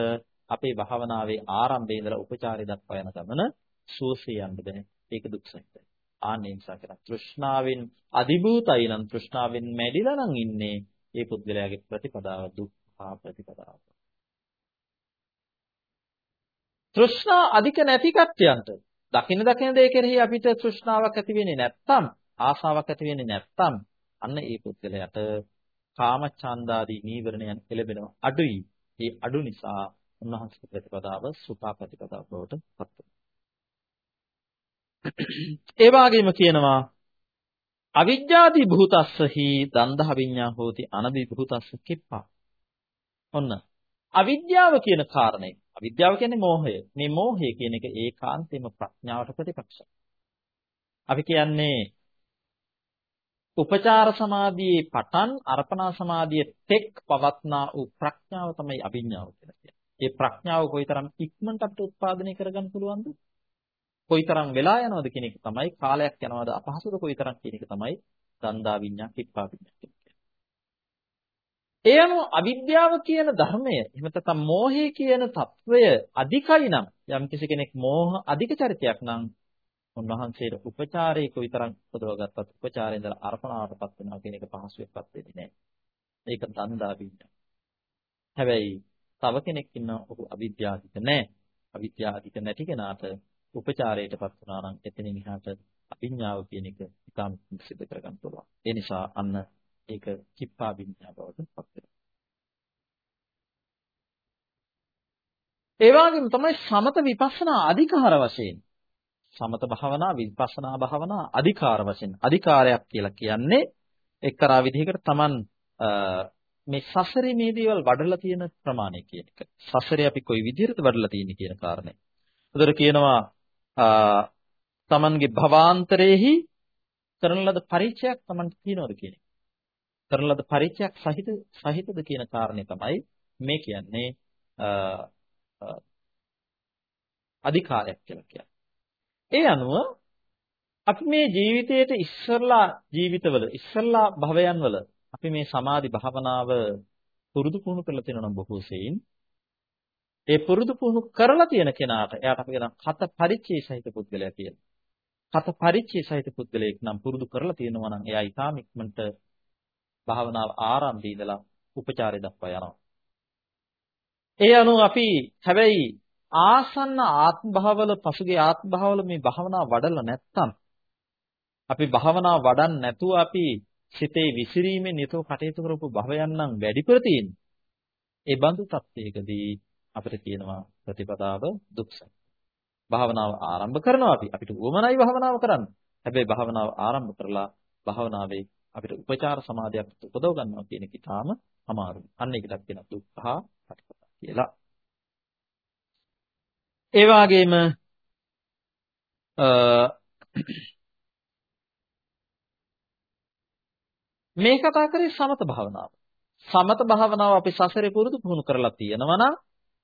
අපේ භාවනාවේ ආරම්භයේ ඉඳලා උපචාරය දක්වා යන ගමන සුවසේ යන්න බෑ. ඒක දුක් සහිතයි. ආන්නේ නිසා කරා තෘෂ්ණාවෙන් අදිභූතයි නම් තෘෂ්ණාවෙන් මැඩිලා නම් ඉන්නේ ඒ පුද්ගලයාගේ ප්‍රතිපදාව දුක්ඛා ප්‍රතිපදාව. තෘෂ්ණා අධික නැති කට්ටියන්ට දකින දකින දේ කෙරෙහි අපිට තෘෂ්ණාවක් ඇති වෙන්නේ නැත්නම් ආසාවක් ඇති වෙන්නේ නැත්නම් අන්න ඒ පුද්ගලයාට කාම ඡන්දාදී නීවරණයන් එළබෙනවා අඩුයි. ඒ අඩු නිසා උන්වහන්සේගේ ප්‍රතිපදාව සුඛා ප්‍රතිපදාව බවට පත් වෙනවා. ඒ වගේම කියනවා අවිජ්ජාති භූතස්සහි දන්දහ විඤ්ඤා හෝති අනදි භූතස්ස කිප්පා. ඔන්න අවිද්‍යාව කියන කාරණය. අවිද්‍යාව කියන්නේ මෝහය. මේ මෝහය කියන එක ඒකාන්තයෙන්ම ප්‍රඥාවට ප්‍රතිපක්ෂයි. අපි කියන්නේ උපචාර සමාධියේ පටන් අර්පණා සමාධිය තෙක් පවත්නා වූ ප්‍රඥාව තමයි අභිඥාව කියලා කියන්නේ. ඒ ප්‍රඥාව කොයිතරම් ඉක්මනට අපිට උත්පාදනය කරගන්න පුළුවන්ද? කොයිතරම් වෙලා යනවද කියන එක තමයි කාලයක් යනවද අපහසුද කොයිතරම් කියන එක තමයි දන්දා විඤ්ඤා කිප්පා විඤ්ඤා කියන්නේ. ඒ අනුව අවිද්‍යාව කියන ධර්මය එහෙම නැත්නම් මෝහය කියන తত্ত্বය අධිකයි නම් යම්කිසි කෙනෙක් මෝහ අධික චරිතයක් නම් උන්වහන්සේට උපචාරයේ කොයිතරම් උපදවගත්තත් උපචාරයෙන් ඉඳලා අර්පණාවටපත් වෙනවා කියන එක පහසුවෙන්පත් වෙන්නේ නැහැ. ඒක දන්දා විඤ්ඤා. හැබැයි තව කෙනෙක් ඉන්නවා ඔහු අවිද්‍යාවිත නැහැ. අවිද්‍යාවිත නැති කෙනාට උපචාරයටපත් වුණා නම් එතනින් එහාට අභිඥාව කියන එක ඉතාම සිද්ධ කරගන්න පුළුවන්. ඒ නිසා අන්න ඒක කිප්පා විඤ්ඤා බවට පත් වෙනවා. ඒ වගේම තමයි සමත විපස්සනා අධිකාර වශයෙන් සමත භාවනා විපස්සනා භාවනා අධිකාර වශයෙන් අධිකාරයක් කියලා කියන්නේ එක්තරා විදිහකට Taman මේ සසරේ මේ දේවල් වඩලා තියෙන ප්‍රමාණය කියන එක. සසරේ අපි කොයි විදිහටද වඩලා තියෙන්නේ කියන කාරණය. උදේට කියනවා තමන්ගේ භවාන්තරයේහි කරන ලද පරිචයක් තමන්ට තියෙනවද කියන එක. කරන ලද පරිචයක් සහිත සහිතද කියන කාරණේ තමයි මේ කියන්නේ අධිකාරයක් කියලා කියන්නේ. ඒ අනුව අපි මේ ජීවිතයේට ඉස්සරලා ජීවිතවල ඉස්සරලා භවයන්වල අපි මේ සමාධි භාවනාව පුරුදු පුහුණු කරලා තියෙනවා නම් බොහෝ සෙයින් ඒ පුරුදු පුහුණු කරලා තියෙන කෙනාට එයාට අපි කියන කත පරිචේ සහිත පුද්ගලයා කියලා. කත පරිචේ සහිත පුද්ගලයෙක් නම් පුරුදු කරලා තියෙනවා නම් එයා ඊටාම ඉක්මනට භාවනාව ආරම්භය ඉඳලා උපචාරය දක්වා යනවා. ඒ අනුව අපි හැබැයි ආසන්න ආත්ම භාවවල පසුගිය ආත්ම භාවවල මේ භාවනාව වඩලා නැත්තම් අපි භාවනාව වඩන්න නැතුව අපි සිතේ විසිරීමෙන් යුතුව කටයුතු කරපු භවයන් නම් වැඩිපුර තියෙන්නේ. ඒ බඳු තත්ත්වයකදී අපිට කියනවා ප්‍රතිපදාව දුක්සයි. භාවනාව ආරම්භ කරනවා අපි. අපිට උවමනයි භාවනාව කරන්න. හැබැයි භාවනාව ආරම්භ කරලා භාවනාවේ අපිට උපචාර සමාධියක් උපදව ගන්නවා කියන එක ඊටාම අමාරුයි. අන්න ඒකටත් කියන දුක්ඛා ප්‍රතිපදා කියලා. ඒ වගේම මේ කතා කරේ සමත භාවනාව. සමත භාවනාව අපි සසරේ පුරුදු පුහුණු කරලා තියෙනවා නම්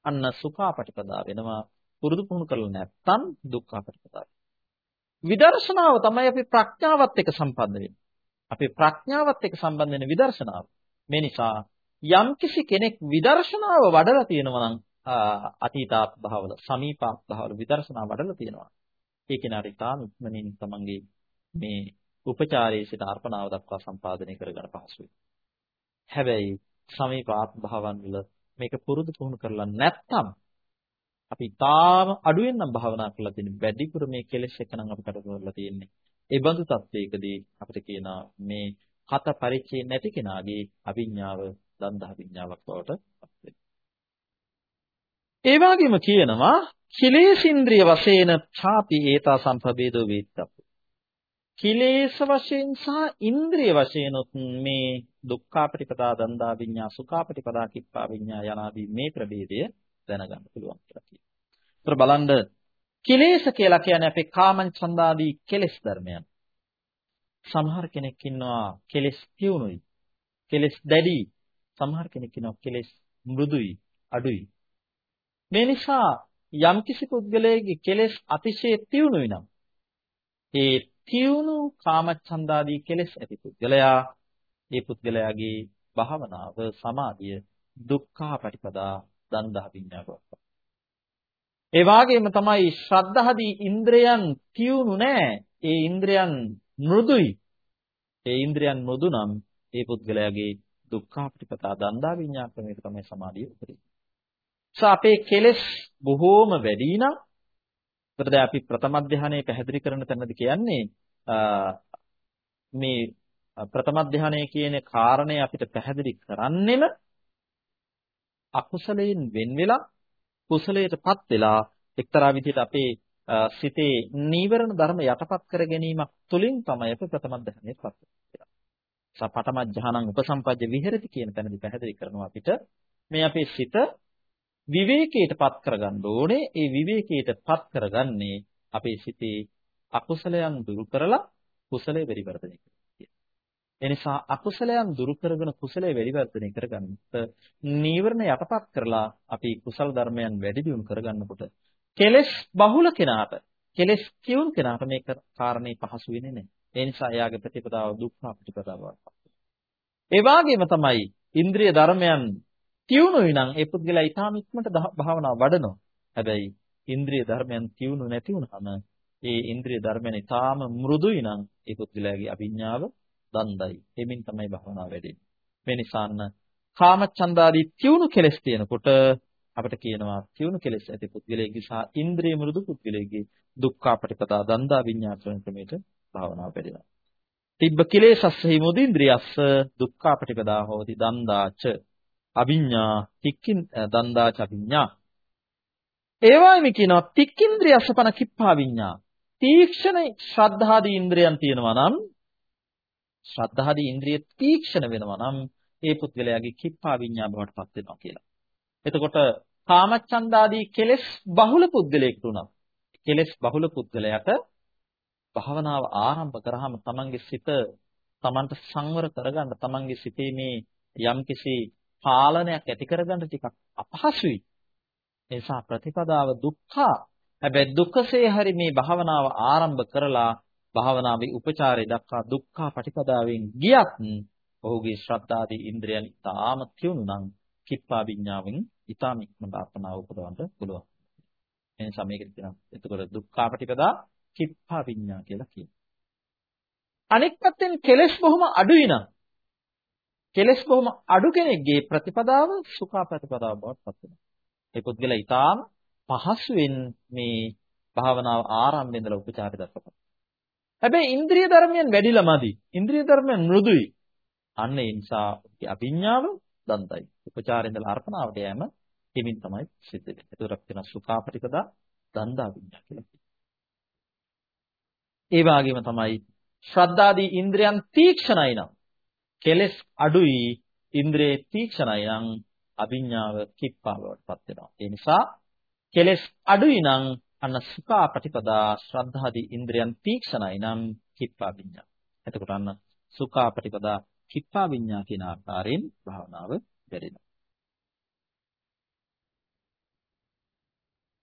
අන්න සුඛාපටිපදා වෙනවා. පුරුදු පුහුණු කරලා නැත්නම් දුක්ඛාපටිපදා. විදර්ශනාව තමයි අපි ප්‍රඥාවත් එක්ක සම්බන්ධ වෙන්නේ. අපි ප්‍රඥාවත් එක්ක සම්බන්ධ වෙන විදර්ශනාව. මේ නිසා යම්කිසි කෙනෙක් විදර්ශනාව වඩලා තියෙනවා නම් අතීතාත් භාවවල සමීපාත් භාවවල විදර්ශනා වඩලා තියෙනවා. ඒ කෙනාට ඉතාම ඉක්මනින් තමන්ගේ මේ උපචාරයේ සිට අර්පණාව දක්වා සම්පාදනය කරගන්න පහසුයි. හැබැයි සමීප ආත්ම භාවන් වල මේක පුරුදු පුහුණු කරලා නැත්නම් අපි තාම අඩුවෙන් නම් භාවනා කරලා තියෙන වැඩිපුර මේ කෙලෙස් එක නම් අපි කටට කරලා තියෙන්නේ. ඒ බඳු තත්වයකදී අපිට කියනවා මේ හත පරිච්ඡේ නැති කෙනාගේ අවිඥාව දන්දහ විඥාවක් බවට පත් ඒ වගේම කියනවා කිලේසින්ද්‍රිය වශයෙන් ඡාපි ඒතා සම්පබේදෝ වේත්තප්ප. කිලේශ වශයෙන් සහ ඉන්ද්‍රිය වශයෙන් මේ දුක්ඛාපටිපදා දන්දා විඤ්ඤා සුඛාපටිපදා කිප්පා විඤ්ඤා යනාදී මේ ප්‍රභේදය දැනගන්න පුළුවන් කියලා කියනවා. ඒතර බලන්න කිලේශ කියලා කියන්නේ අපේ කාමං ඡන්දාදී කෙලෙස් ධර්මයන්. සමහර කෙනෙක් ඉන්නවා කෙලෙස් තියුණුයි. කෙලෙස් දැඩි. සමහර කෙනෙක් ඉන්නවා කෙලෙස් මෘදුයි, අඩුයි. මේ නිසා යම්කිසි පුද්ගලයෙකුගේ කෙලෙස් අතිශය තියුණුයි නම් ඒ තියුණු කාමච්ඡන්දාදී කෙලෙස් ඇති පුද්ගලයා ඒ පුද්ගලයාගේ භාවනාව සමාධිය දුක්ඛා පටිපදා දන්දහ විඤ්ඤාණයක්. ඒ වගේම තමයි ශ්‍රද්ධාදී ඉන්ද්‍රයන් තියුණු නෑ. ඒ ඉන්ද්‍රයන් මෘදුයි. ඒ ඉන්ද්‍රයන් මෘදු නම් ඒ පුද්ගලයාගේ දුක්ඛා පටිපදා දන්දා විඤ්ඤාණයට තමයි සමාධිය උපදින්නේ. අපේ කෙලෙස් බොහෝම වැඩි නම් එතකොට අපි ප්‍රථම ධානයේ පැහැදිලි කරන තැනදී කියන්නේ මේ ප්‍රථම ධානය කියන කාරණය අපිට පැහැදිලි කරන්නෙම අකුසලයෙන් වෙන් වෙලා කුසලයටපත් වෙලා එක්තරා විදිහට අපේ සිතේ නීවරණ ධර්ම යටපත් කර ගැනීමක් තුළින් තමයි අපි ප්‍රථම ධානයටපත් වෙන්නේ. සපඨම ධානං උපසම්පජ්ජ විහෙරති කියන තැනදී පැහැදිලි කරනවා අපිට මේ අපේ සිත විවේකයටපත් කරගන්න ඕනේ. ඒ විවේකයටපත් කරගන්නේ අපේ සිතේ අකුසලයන් දුරු කරලා කුසලයේ පරිවර්තනය කරනවා. එනිසා අකුසලයන් දුරු කරගෙන කුසලයේ පරිවර්තනය කරගන්නත් නීවරණ යටපත් කරලා අපි කුසල ධර්මයන් වැඩි දියුණු කරගන්නකොට කෙලෙස් බහුල කෙනාට කෙලෙස් කියුන් කෙනාට මේක කාරණේ පහසු වෙන්නේ නැහැ. ඒ නිසා එයාගේ ප්‍රතිපදාව දුක්ඛ ප්‍රතිපදාවක්. ඒ වගේම තමයි ඉන්ද්‍රිය ධර්මයන් තියුණුයි නම් ඒ පුද්ගලයා ඊටාම ඉක්මනට භාවනාව වඩනවා. හැබැයි ඉන්ද්‍රිය ධර්මයන් තියුණු නැති වුනහම ඒ ඉන්ද්‍රිය ධර්මයන් ඊටාම මෘදුයි නම් ඒ පුද්ගලයාගේ අභිඥාව දණ්ඩයි. එමින් තමයි භාවනාව වැඩෙන්නේ. මේ නිසාන්න කාමච්ඡන්දාදී තියුණු කෙලෙස් තියෙනකොට අපිට කියනවා තියුණු කෙලෙස් ඇති පුද්ගලයෙක්ගේ සහ ඉන්ද්‍රිය මෘදු පුද්ගලයෙක්ගේ දුක්ඛාපටිපදා දන්දා විඤ්ඤාණ ක්‍රමයට භාවනාව වැඩෙනවා. තිබ්බ කිලේශස්සෙහි මුදින්ද්‍රියස්ස දුක්ඛාපටිපදා හෝති දන්දාච අවිඤ්ඤා තික්කින් දන්දාච අවිඤ්ඤා ඒ වගේම කියනවා තික්කින්ද්‍රියස්සපන කිප්පා විඤ්ඤා තීක්ෂණ ශ්‍රද්ධාදී ඉන්ද්‍රියන් තියෙනවා නම් ශ්‍රද්ධාදී ඉන්ද්‍රිය තීක්ෂණ වෙනවා නම් ඒ පුද්ගලයාගේ කිප්පා විඤ්ඤා බවට පත් වෙනවා කියලා. එතකොට කාමච්ඡන්දාදී කෙලෙස් බහුල පුද්ගලයෙක් උනා. කෙලෙස් බහුල පුද්ගලයාට භාවනාව ආරම්භ කරාම තමන්ගේ සිත තමන්ට සංවර කරගන්න තමන්ගේ සිතේ මේ යම්කිසි පාලනයක් ඇති කරගන්න ටිකක් අපහසුයි. ඒ නිසා ප්‍රතිපදාව දුක්ඛ. හැබැයි දුකසේ හරි මේ භාවනාව ආරම්භ කරලා භාවනාවේ උපචාරය දක්වා දුක්ඛ ප්‍රතිපදාවෙන් ගියත් ඔහුගේ ශ්‍රද්ධාදී ඉන්ද්‍රියන් තාම තියුණු නම් කිප්පා විඥාවෙන් ඊටම ඉක්මනට අපනාව උපදවන්න පුළුවන්. ඒ නිසා මේකද කියනවා. එතකොට දුක්ඛ ප්‍රතිපදා කිප්පා විඥා කියලා කියනවා. අනෙක් පැත්තෙන් කෙලෙස් බොහොම අඩුයි නම් කෙලස් බොහොම අඩු කෙනෙක්ගේ ප්‍රතිපදාව සුඛා ප්‍රතිපදාව බවට පත් වෙනවා. ඒ පුද්ගලයා ඊටාම පහසුවෙන් මේ භාවනාව ආරම්භ ඉඳලා උපචාරය දක්වපත්. හැබැයි ඉන්ද්‍රිය ධර්මයන් වැඩිලා මදි. ඉන්ද්‍රිය ධර්මයන් මෘදුයි. අන්න ඒ නිසා අභිඥාව දන්තයි. උපචාරය ඉඳලා අර්පණාවට යෑම හිමින් තමයි සිද්ධ වෙන්නේ. ඒතරක් වෙන සුඛා ප්‍රතිපදා දන්දා විඥා කියලා කියනවා. ඒ වගේම තමයි ශ්‍රද්ධාදී ඉන්ද්‍රයන් තීක්ෂණයි නම් කෙලස් අඩුයි ඉන්ද්‍රියේ තීක්ෂණයි නම් අභිඥාව කිප්පාවටපත් වෙනවා. ඒ නිසා කෙලස් අඩුයි නම් අන්න සුඛා ප්‍රතිපදා ශ්‍රද්ධාදී ඉන්ද්‍රියන් තීක්ෂණයි නම් කිප්පා විඥා. එතකොට අන්න සුඛා ප්‍රතිපදා කිප්පා විඤ්ඤා කියන ආකාරයෙන් භාවනාව වැඩෙනවා.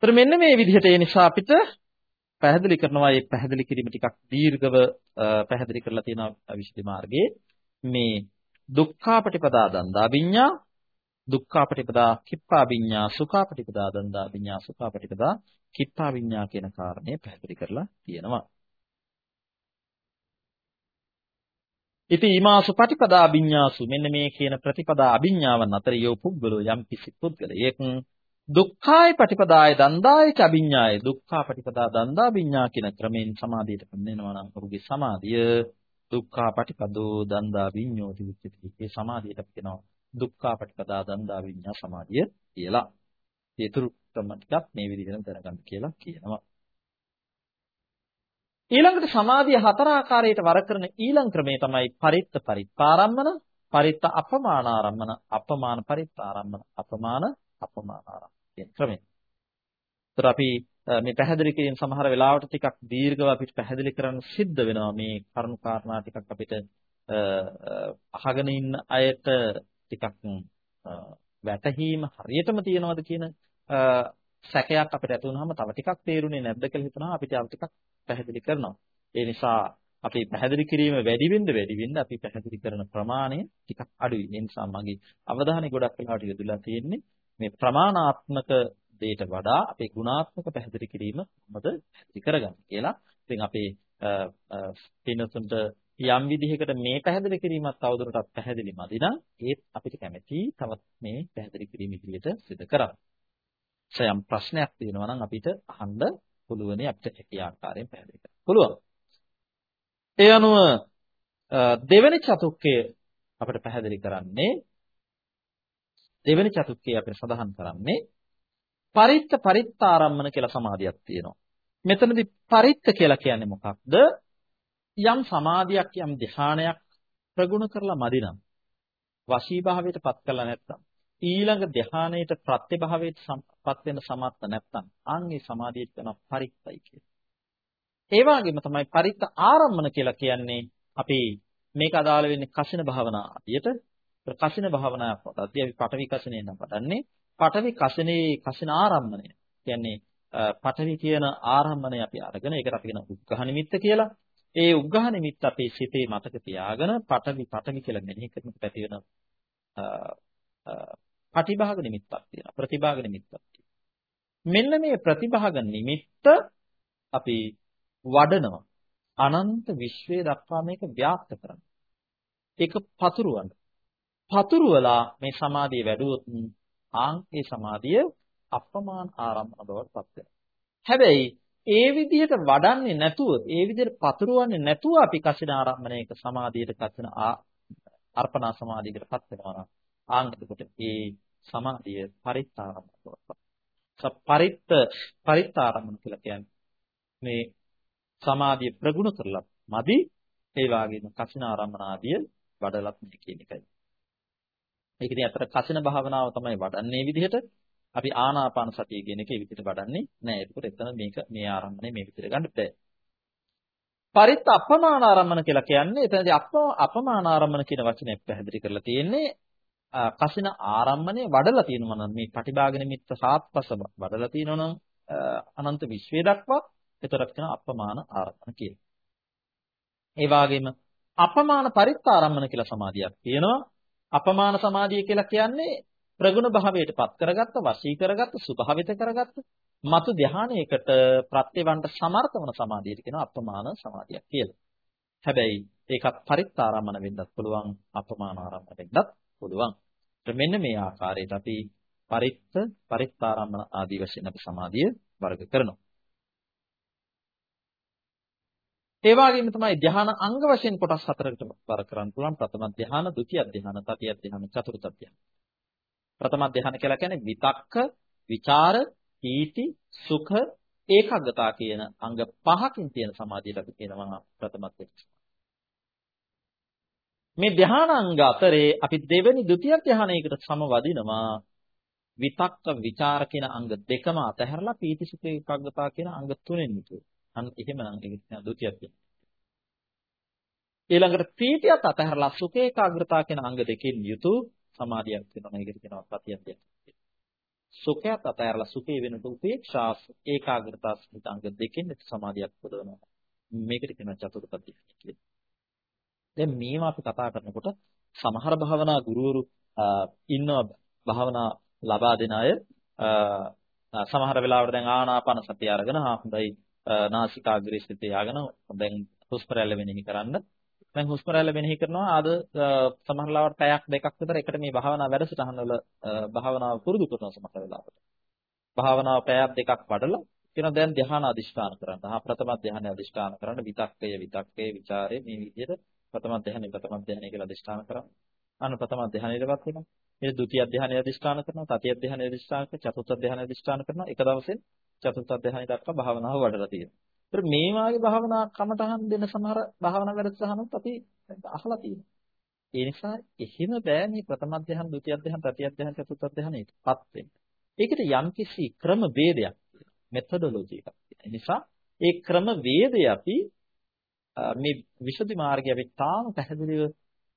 ඒතර මෙන්න මේ විදිහට ඒ නිසා අපිට පැහැදිලි කරනවා මේ පැහැදිලි කිරීම ටිකක් දීර්ඝව පැහැදිලි කරලා තියෙනවා විශේෂ මාර්ගයේ මේ දුක්ඛාපටිපදා දන්දා විඤ්ඤා දුක්ඛාපටිපදා කිප්පා විඤ්ඤා සුඛාපටිපදා දන්දා විඤ්ඤා සුඛාපටිපදා කිප්පා විඤ්ඤා කියන කාරණේ පැහැදිලි කරලා තියෙනවා. ඉතින් ීමාසු පටිපදා අභිඤ්ඤාසු මෙන්න මේ කියන ප්‍රතිපදා අභිඤ්ඤාවන් අතර යෝ පුද්ගලෝ යම් කිසි පුද්ගලයෙක් දුක්ඛාය පටිපදාය දන්දාය ච අභිඤ්ඤාය දුක්ඛා පටිපදා දන්දා විඤ්ඤා කියන ක්‍රමෙන් සමාධියට පෙන්වෙනවා නම් ඔහුගේ සමාධිය දුක්ඛා පටිපදෝ දන්දා විඤ්ඤෝති උච්චති ඒ සමාධියට කියනවා දුක්ඛා පටිපදා දන්දා විඤ්ඤා සමාධිය කියලා. ඒතුරු ක්‍රම ටිකක් මේ විදිහට දැනගන්න කියලා කියනවා. ඊළඟට සමාධිය හතර ආකාරයට වර කරන ඊළඟ ක්‍රමය තමයි පරිත්ත පරිත්තාරම්මන, පරිත්ත අපමානාරම්මන, අපමාන පරිත්තාරම්මන, අපමාන අපමානාරම්මන කියන ක්‍රමය. ඒතර අපි මේ පැහැදිලි කිරීම සමහර වෙලාවට ටිකක් දීර්ඝව අපිට පැහැදිලි කරන්න සිද්ධ වෙනවා මේ කරුණු කාරණා ටිකක් අපිට අහගෙන ඉන්න අයට ටිකක් වැටහීම හරියටම තියනවද කියන සැකයක් අපිට ඇති වුනහම තව ටිකක් තේරුනේ නැද්ද කියලා හිතනවා අපි තව ටිකක් පැහැදිලි කරනවා. ඒ නිසා අපි පැහැදිලි කිරීම වැඩි වෙන්න වැඩි වෙන්න අපි පැහැදිලි කරන ප්‍රමාණය ටිකක් අඩුයි. ඒ නිසා මගේ අවධානය ගොඩක් වෙලාවට යොදලා තියෙන්නේ මේ ප්‍රමාණාත්මක දෙයට වඩා අපේ ගුණාත්මක පැහැදිලි කිරීම කොහොමද පැහැදිලි කරගන්නේ කියලා. ඉතින් අපේ පින්නතුන්ට යම් විදිහකට මේ පැහැදිලි කිරීමත් තවදුරටත් පැහැදිලි මදි නම් ඒත් අපිට කැමැති තවත් මේ පැහැදිලි කිරීම ඉදිරියට සිදු කරන්න. සයම් ප්‍රශ්නයක් තියෙනවා නම් අපිට අහන්න පුළුවනි අපිට හැකි ආකාරයෙන් පැහැදිලි කරන්න. පුළුවන්. ඒ අනුව දෙවෙනි චතුක්කය අපිට පැහැදිලි කරන්නේ දෙවෙනි චතුක්කය අපිට සඳහන් කරන්නේ පරිත්ත පරිත්තාරම්මන කියලා සමාධියක් තියෙනවා. මෙතනදී පරිත්ත කියලා කියන්නේ මොකක්ද? යම් සමාධියක් යම් ධ්‍යානයක් ප්‍රගුණ කරලා මදිනම් වශී භාවයට පත් කළා නැත්නම් ඊළඟ ධ්‍යානයට ප්‍රත්‍යභාවයට පත් වෙන සමත්ත නැත්නම් අන්ගේ සමාධියට කරන පරිත්තයි කියන්නේ. ඒ වගේම තමයි පරිත්ත ආරම්මන කියලා කියන්නේ අපි මේක අදාළ වෙන්නේ කසින භාවනා ආදියට කසින භාවනාවක් වටදී අපි පඨවි කසිනේ නම් පටන්නේ පඨවි කසිනේ කසින ආරම්මණය. කියන්නේ පඨවි කියන ආරම්මණය අපි අරගෙන ඒකට අපි කියන උග්ඝහ නිමිත්ත කියලා. ඒ උග්ඝහ නිමිත්ත අපේ සිතේ මතක තියාගෙන පඨවි පඨවි කියලා මෙනෙහි කරනකොට ඇති වෙන පටිභාග නිමිත්තක් තියෙනවා. ප්‍රතිභාග නිමිත්තක් මෙන්න මේ ප්‍රතිභාග නිමිත්ත අපි වඩනවා. අනන්ත විශ්වයේ දක්වා මේක ව්‍යාප්ත කරනවා. ඒක පතුරවන්න. පතුරවලා මේ සමාධිය වැඩුවොත් ආන් ඒ සමාධිය අප්‍රමාණ ආරම්භන බවට පත් වෙනවා. හැබැයි ඒ විදිහට වඩන්නේ නැතුව, ඒ විදිහට පතුරවන්නේ නැතුව අපි කසින ආරම්භණයක සමාධියට කසින අර්පණා සමාධියකට පත් වෙනවා නම් ආන් එතකොට ඒ සමාධිය පරිත්තාරම්භන බවට පත් පරිත්ත පරිත්තාරම්භන කියලා කියන්නේ මේ සමාධිය ප්‍රගුණ කරලත් මදි ඒ වගේම කසින ආරම්භන ආදිය වඩලත් මේ කියන එකයි. ඒක ඉතින් අතර කසින භාවනාව තමයි වඩන්නේ විදිහට අපි ආනාපාන සතිය කියන එක ඒ විදිහට වඩන්නේ නැහැ. ඒකෝට එතන මේක මේ ආරම්භනේ මේ විදිහට ගන්න බෑ. පරිත්ත අපමාන ආරම්භන කියලා කියන්නේ එතනදී අප අපමාන ආරම්භන කියන වචනේ පැහැදිලි කරලා තියෙන්නේ කසින ආරම්භනේ වඩලා තියෙනවා නම් මේ පටිභාග නිමිත්ත සාත්පස වඩලා තියෙනවා නම් අනන්ත විශ්වය දක්වා එතරම් කරන අපමාන ආරම්භන කියලා. ඒ වගේම අපමාන පරිත්ත ආරම්භන කියලා සමාධියක් තියෙනවා. අපමාන සමාධිය කියලා කියන්නේ ප්‍රගුණ භාවයට පත් කරගත්ත, වශී කරගත්ත, සුභාවිත කරගත්ත, මතු ධානයකට ප්‍රත්‍යවන්ට සමර්ථ වන සමාධියට කියනවා අපමාන සමාධියක් කියලා. හැබැයි ඒකත් පරිත්තාරම්මන වෙන්නත් පුළුවන්, අපමාන ආරම්මන වෙන්නත් පුළුවන්. මෙන්න මේ ආකාරයට අපි පරිත්ත, පරිත්තාරම්මන ආදී වශයෙන් අපි සමාධිය වර්ග කරනවා. ඒ වගේම තමයි ධ්‍යාන අංග වශයෙන් කොටස් හතරකට වර කරන්න පුළුවන් ප්‍රථම ධ්‍යාන, ဒုတိ ය ධ්‍යාන, තතිය ධ්‍යාන, චතුර්ථ ධ්‍යාන. ප්‍රථම ධ්‍යාන කියලා කියන්නේ විතක්ක, විචාර, පීති, සුඛ, ඒකාග්‍රතාව කියන අංග පහකින් තියෙන සමාධියට අපි කියනවා ප්‍රථම ධ්‍යාන. මේ ධ්‍යානාංග අතරේ අපි දෙවෙනි ဒုတိ ය ධ්‍යානයකට සමවදිනවා විතක්ක විචාර කියන අංග දෙකම අතහැරලා පීති සුඛ ඒකාග්‍රතාව කියන අංග තුනෙන් යුතුයි. අන්න එහෙමනම් ඒක තමයි ဒုတိ ය ඊළඟට ප්‍රීතියත් අතහැරලා සුඛ ඒකාග්‍රතාව කියන අංග දෙකෙන් යුතු සමාධියක් වෙනවා. මේකට කියනවා ප්‍රතියන්තිය. සුඛයත් අතහැරලා සුඛේ වෙනට උපේක්ෂා ඒකාග්‍රතාව සහිත අංග දෙකෙන් සමාධියක් පුදවනවා. මේකට කියනවා චතුර්පති කියලා. දැන් මේවා අපි කතා කරනකොට සමහර භාවනා ගුරුවරු ඉන්නවා භාවනා ලබා දෙන අය සමහර වෙලාවට දැන් ආනාපාන සතිය අරගෙන හා හොඳයි නාසිකාග්‍රේ සිත ය아가න දැන් හුස්ම රැල්ල වෙනෙහි කරන්න දැන් හුස්ම රැල්ල වෙනෙහි කරනවා ආද සමහර ලාවට පැයක් දෙකක් විතර එකට මේ භාවනා වැඩසටහන වල භාවනාව පුරුදු කරන සමහර වෙලාවට භාවනාව පැයක් දෙකක් වඩලා කියන දැන් ධ්‍යාන අදිෂ්ඨාන කරන්න. ආ ප්‍රථම ධ්‍යාන අදිෂ්ඨාන කරන්න විතක්කය විතක්කේ ਵਿਚාරේ මේ විදිහට ප්‍රථම ධ්‍යානෙ ප්‍රථම ධ්‍යානෙ කියලා අදිෂ්ඨාන කරන්න. අන්න ප්‍රථම ධ්‍යානෙටපත් වෙනවා. ඊට ဒုတိ ය ධ්‍යානෙ අදිෂ්ඨාන කරනවා. තතිය ධ්‍යානෙ අදිෂ්ඨාන කරනවා. චතුර්ථ ධ්‍යානෙ අදිෂ්ඨාන කරනවා. එක දවසෙන් චතුර්ථ අධ්‍යාහණය දක්වා භාවනාව වඩලා තියෙනවා. ඒතර මේ වාගේ භාවනා කමටහන් දෙන සමහර භාවනා වැඩසටහනත් අපි අහලා තියෙනවා. ඒ නිසා එහෙම බෑ මේ ප්‍රථම අධ්‍යාහන, ဒုတိ ය අධ්‍යාහන, තෘතිය අධ්‍යාහන, චතුර්ථ අධ්‍යාහනයටපත් වෙන්න. ඒකට යම්කිසි ක්‍රම වේදයක් මෙතඩොලොජි එකක්. ඒ නිසා ඒ ක්‍රම වේදය අපි මේ විෂදි මාර්ගය අපි තාම පැහැදිලිව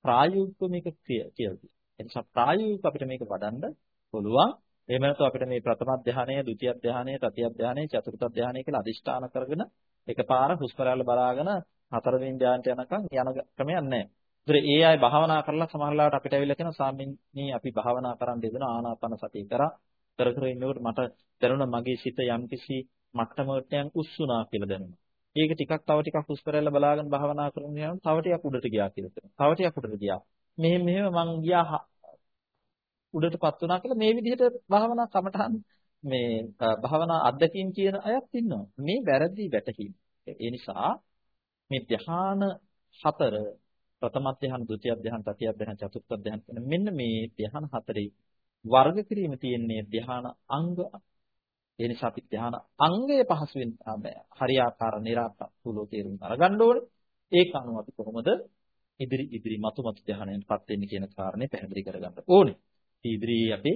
ප්‍රායෝගිකව මේක කියලා. ඒ නිසා ප්‍රායෝගිකව අපිට මේක වඩන්න පුළුවන්. එහෙම නැත්නම් අපිට මේ ප්‍රථම ධානය, ဒုတိ ය ධානය, තතිය ධානය, චතුර්ථ ධානය කියලා අදිෂ්ඨාන කරගෙන එකපාර හුස්ම රැල්ල බලාගෙන හතරවෙනි ධානයට යනකම් යන ක්‍රමයක් නැහැ. ඒතර ඒ අය භාවනා කරලා සමහරවිට අපිට ඇවිල්ලා කියන ස්වාමීනි අපි භාවනා කරන් දෙදෙනා ආනාපාන සතිය කරා කර කර ඉන්නකොට මට දැනුණා මගේ සිත යම්කිසි මට්ටමකට යන් උස්සුනා කියලා දැනුණා. ඒක ටිකක් තව ටිකක් උස්පරැල්ල බලාගෙන භාවනා කරන යනකොට තව ටිකක් උඩට ගියා කියලා තව ටිකක් උඩට ගියා. මෙහෙම මෙහෙම මං ගියා උඩටපත් වුණා කියලා මේ විදිහට භාවනා කමටහන් මේ භාවනා අධ්‍යක්ීම් කියන අයත් ඉන්නවා. මේ වැරදි වැටහීම. ඒ නිසා මේ ධ්‍යාන හතර ප්‍රථම ධ්‍යාන, ဒုတိ ය ධ්‍යාන, තතිය ධ්‍යාන, චතුර්ථ ධ්‍යාන කියන මෙන්න මේ ධ්‍යාන හතරේ වර්ග කිරීම තියෙන්නේ ධ්‍යාන අංග ඒ නිසා අපි ධ්‍යාන අංගයේ පහසුවෙන් හරියාකාර නිරාකාර තුලෝ තේරුම් අරගන්න ඕනේ. ඒක අනුව අපි කොහොමද ඉදිරි ඉදිරි මතු මතු ධ්‍යානයටපත් වෙන්නේ කියන කාරණේ පැහැදිලි කරගන්න ඕනේ. ඉදිරි අපි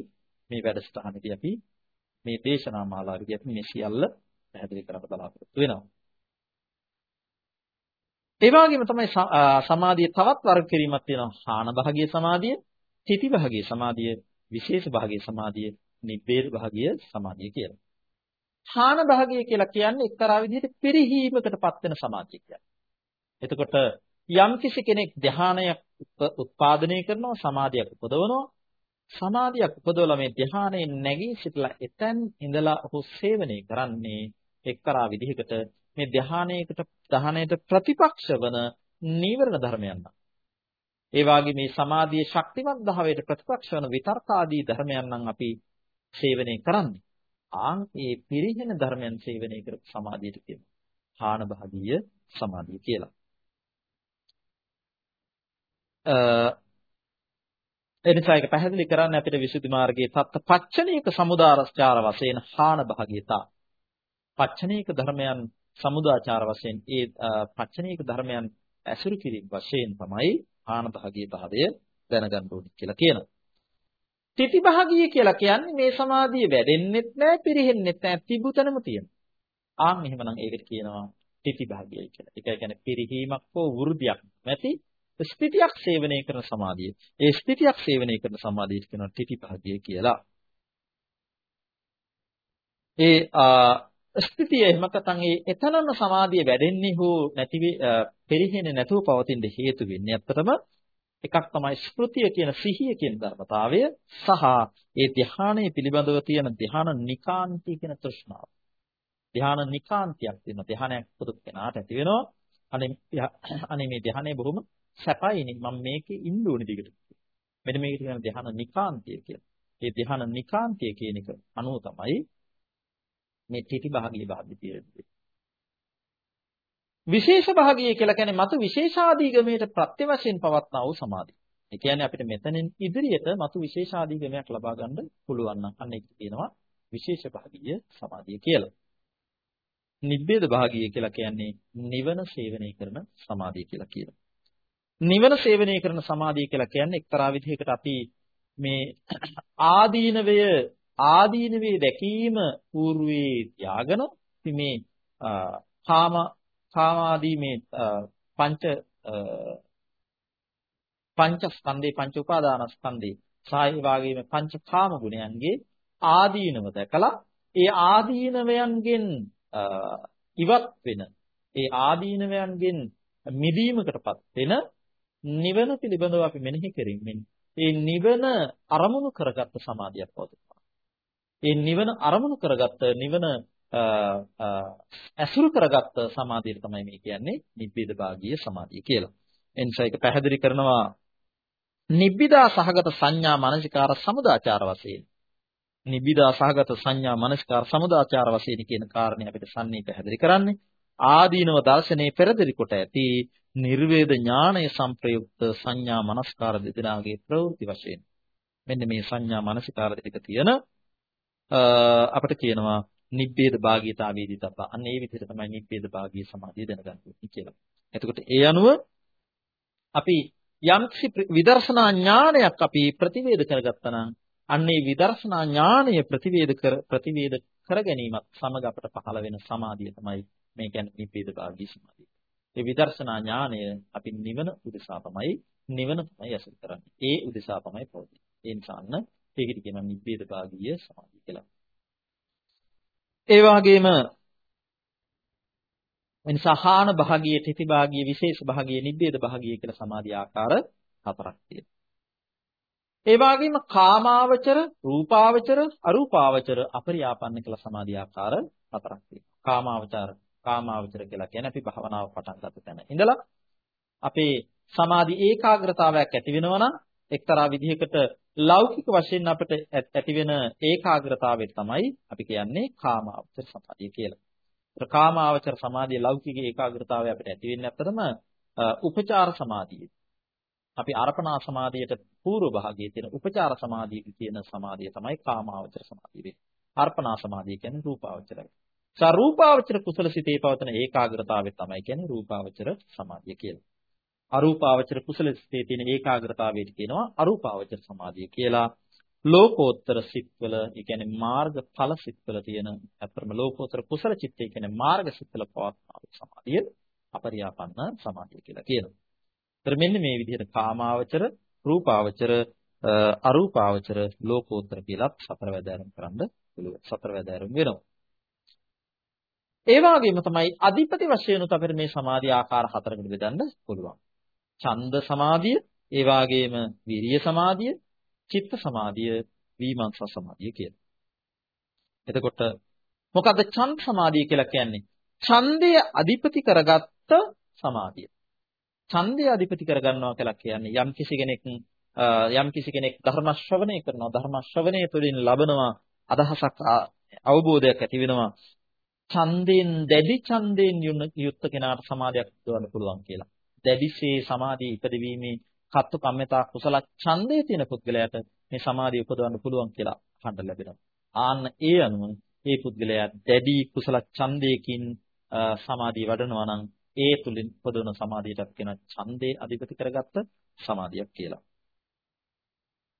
මේ වැඩසටහනේදී අපි මේ දේශනා මාලාවේදී අපි මේ සියල්ල පැහැදිලි කරන්න බලාපොරොත්තු වෙනවා. ඒ වගේම තමයි සමාධිය තවත් වර්ග කිරීමක් තියෙනවා. හාන භාගීය සමාධිය, තිති භාගීය සමාධිය, විශේෂ භාගීය සමාධිය, නිබ්බේද භාගීය සමාධිය කියලා. හාන භාගීය කියලා කියන්නේ එක්තරා විදිහට පිරිහීමකටපත් වෙන සමාධිය කියන්නේ. එතකොට යම් කිසි කෙනෙක් ධානයක් උත්පාදනය කරනවා සමාධියක් උපදවනවා සමාධියක් උපදවලා මේ ධානයෙන් නැගී සිටලා එතෙන් ඉඳලා ඔහු සේවනය කරන්නේ එක්තරා විදිහකට මේ ධානයකට ධානයට ප්‍රතිපක්ෂ වන නීවරණ ධර්මයන්. ඒ වාගේ මේ සමාධියේ ශක්තිමත් භාවයට ප්‍රතිපක්ෂ වන විතර්කාදී ධර්මයන් නම් අපි සේවනය කරන්නේ. ආන් ඒ පිරිහෙන ධර්මයන් සේවනය කරපු සමාධියට කියනවා. හාන භාගීය සමාධිය කියලා. එනිසා ඒක පැහැදිලි කරන්න අපිට විසුද්ධි මාර්ගයේ තත්ත පච්චනීක සමුදාරස්චාර වශයෙන් හාන භාගීතා. පච්චනීක ධර්මයන් සමුදාචාර වශයෙන් ඒ පච්චනීක ධර්මයන් ඇසුරු කිරීම වශයෙන් තමයි හාන භාගී භාවය දැනගන්න ඕනේ කියලා කියනවා. තිති භාගීය කියලා කියන්නේ මේ සමාධිය වැඩෙන්නෙත් නැහැ පිරෙහෙන්නෙත් නැහැ තිබුතනම තියෙනවා. ආන් එහෙමනම් ඒකට කියනවා තිති භාගීය කියලා. ඒක කියන්නේ පිරිහීමක් හෝ වෘද්ධියක් නැති ස්ථිතියක් සේවනය කරන සමාධිය. ඒ ස්ථිතියක් සේවනය කරන සමාධියට කියනවා තිති භාගීය කියලා. ඒ ස්ථිතිය එහෙම නැත්නම් ඒ එතනම සමාධිය වැඩෙන්නේ හෝ නැති පෙරෙහෙන්නේ නැතුව පවතින හේතු වෙන්නේ අත්‍තරම එකක් තමයි ස්මෘතිය කියන සිහිය කියන ධර්මතාවය සහ ඒ ධ්‍යානයේ පිළිබඳව තියෙන ධ්‍යාන නිකාන්ති කියන තෘෂ්ණාව. ධ්‍යාන නිකාන්තියක් තියෙන ධ්‍යානයක් පුදුත් කෙනාට ඇති වෙනවා. අනේ අනේ මේ ධ්‍යානය බොහොම සැපයිනේ මම මේකේ ඉන්න ඕනේ දිගට. මෙන්න මේකට කියන ධ්‍යාන නිකාන්තිය කියලා. ඒ ධ්‍යාන නිකාන්තිය කියන එක අනුව තමයි මේ ත්‍රිටි භාගීය භාග්‍ය තියෙන්නේ. විශේෂ භාගීය කියලා කියන්නේ මතු විශේෂාදීගමයට ප්‍රත්‍ය වශයෙන් පවත්නා වූ සමාධිය. ඒ කියන්නේ අපිට මෙතනින් ඉදිරියට මතු විශේෂාදීගමයක් ලබා ගන්න පුළුවන් නම් අන්න ඒක කියනවා විශේෂ භාගීය සමාධිය කියලා. නිබ්බේද භාගීය කියලා කියන්නේ නිවන සේවනය කරන සමාධිය කියලා කියනවා. නිවන සේවනය කරන සමාධිය කියලා කියන්නේ එක්තරා විදිහකට අපි මේ ආදීනවය ආදීනවේ දැකීම పూర్වේ ත්‍යාගන මේ කාම කාමාදී මේ පංච පංචස්කන්ධේ පංච උපාදානස්කන්ධේ සාය වාගේම පංචකාම ගුණයන්ගේ ආදීනව දැකලා ඒ ආදීනවයන්ගෙන් ඉවත් වෙන ඒ ආදීනවයන්ගෙන් මිදීමකටපත් වෙන නිවන පිළිබඳව අපි මෙනෙහි කරමින් ඒ නිවන අරමුණු කරගත්ත සමාධියක් පවතිනවා. ඒ නිවන අරමුණු කරගත්ත නිවන ඇසුරු කරගත්ත සමාධිය තමයි මේ කියන්නේ නිබ්බිද භාගීය සමාධිය කියලා. එනිසා ඒක පැහැදිලි කරනවා නිබ්බිදා සහගත සංඥා මනසිකාර සමුදාචාර වශයෙන්. නිබ්බිදා සහගත සංඥා මනසිකාර සමුදාචාර වශයෙන් කියන කාරණේ අපිට සම්නී පැහැදිලි කරන්නේ. ආදීනව දර්ශනේ පෙරදිරි කොට ඇති නිර්වේද ඥානය සංප්‍රයුක්ත සංඥා මනස්කාර දෙදෙනාගේ ප්‍රවෘත්ති වශයෙන් මෙන්න මේ සංඥා මනසිකාර දෙක තියෙන අපිට කියනවා නිබ්බේද භාගීතාවේදී තප. අන්න ඒ විදිහට තමයි නිබ්බේද භාගී සමාධිය දැනගන්න ඕනේ කියලා. එතකොට ඒ අනුව අපි යම් විදර්ශනා ඥානයක් අපි ප්‍රතිවේද කරගත්තා නම් අන්නේ විදර්ශනා ඥානය ප්‍රතිවේද කර ප්‍රතිවේද කර ගැනීමත් සමග අපට පහළ වෙන සමාධිය තමයි මේ කියන්නේ නිබ්බේද භාගී සමාධිය. ඒ විදර්ශනා ඥානය අපි නිවන උදෙසා තමයි නිවන තමයි ඇසුරු කරන්නේ. ඒ උදෙසා තමයි පවතින්නේ. ඒ නිසා අන්න ඒකට කියනවා නිබ්බේද භාගීය සමාධිය කියලා. ඒ වගේම එනිසහාන භාගීය, තිති භාගීය, විශේෂ භාගීය, නිබ්බේද භාගීය කියලා සමාධි ආකාර හතරක් තියෙනවා. ඒ වගේම කාමාවචර, රූපාවචර, අරූපාවචර, අපරියාපන්න කියලා සමාධි ආකාර හතරක් තියෙනවා. කාමාවචර, කාමාවචර කියලා කියන්නේ අපි භවනාව පටන් ගන්න තැන. ඉඳලා අපේ සමාධි ඒකාග්‍රතාවයක් ඇති වෙනවා නම් එක්තරා විදිහකට ලෞකික වශයෙන් අපිට ඇති වෙන ඒකාග්‍රතාවය තමයි අපි කියන්නේ කාමාවචර සමාධිය කියලා. ඒතර කාමාවචර සමාධිය ලෞකික ඒකාග්‍රතාවය අපිට ඇති වෙන්නේ අතරම උපචාර සමාධිය. අපි අර්පණා සමාධියට පූර්ව භාගයේ තියෙන උපචාර සමාධිය කියන සමාධිය තමයි කාමාවචර සමාධිය වෙන්නේ. අර්පණා සමාධිය කියන්නේ රූපාවචරයි. සරූපාවචර කුසල සිතේ පවතන ඒකාග්‍රතාවය තමයි කියන්නේ රූපාවචර සමාධිය කියලා. අරූපාවචර කුසල සිතේ තියෙන ඒකාග්‍රතාවයට කියනවා අරූපාවචර සමාධිය කියලා. ලෝකෝත්තර සිත්වල, ඒ කියන්නේ මාර්ගඵල සිත්වල තියෙන අතරම ලෝකෝත්තර කුසල චිත්තය කියන්නේ මාර්ග සිත්වල පවත්නා සමාධිය අපරියාපන්න සමාධිය කියලා කියනවා. ඒතර මෙන්න මේ විදිහට කාමාවචර, රූපාවචර, අරූපාවචර, ලෝකෝත්තර කියලා සතර වැදෑරුම් කරන්න පුළුවන්. සතර වැදෑරුම් වෙනවා. ඒ වගේම තමයි අධිපති වශයෙන් උත් අපිට මේ සමාධි ආකාර හතරකට බෙදන්න පුළුවන්. ඡන්ද සමාධිය, ඒ වගේම විරිය සමාධිය, චිත්ත සමාධිය, විමර්ශන සමාධිය කියලා. එතකොට මොකද්ද ඡන්ද සමාධිය කියලා කියන්නේ? ඡන්දය අධිපති කරගත්ත සමාධිය. ඡන්දය අධිපති කරගන්නවා කියලා කියන්නේ යම් කිසි කෙනෙක් යම් කිසි කෙනෙක් ධර්ම ශ්‍රවණය කරනවා ධර්ම ශ්‍රවණය තුළින් ලබනවා අදහසක් අවබෝධයක් ඇති වෙනවා ඡන්දයෙන් දැඩි ඡන්දයෙන් යුක්ත කෙනාට සමාධියක් උදවන්න පුළුවන් කියලා. දැඩිසේ සමාධිය ඉපදවීමේ කත්තු කම්මතා කුසල ඡන්දයේ තියෙන පුද්ගලයාට මේ සමාධිය උපදවන්න පුළුවන් කියලා අහන්න ලැබෙනවා. ආන්න ඒ අනුව මේ පුද්ගලයා දැඩි කුසල ඡන්දයකින් සමාධිය වඩනවා නම් ඒ තුලින් උපදවන සමාධියටත් කියන ඡන්දේ අධිපති කරගත්ත සමාධියක් කියලා.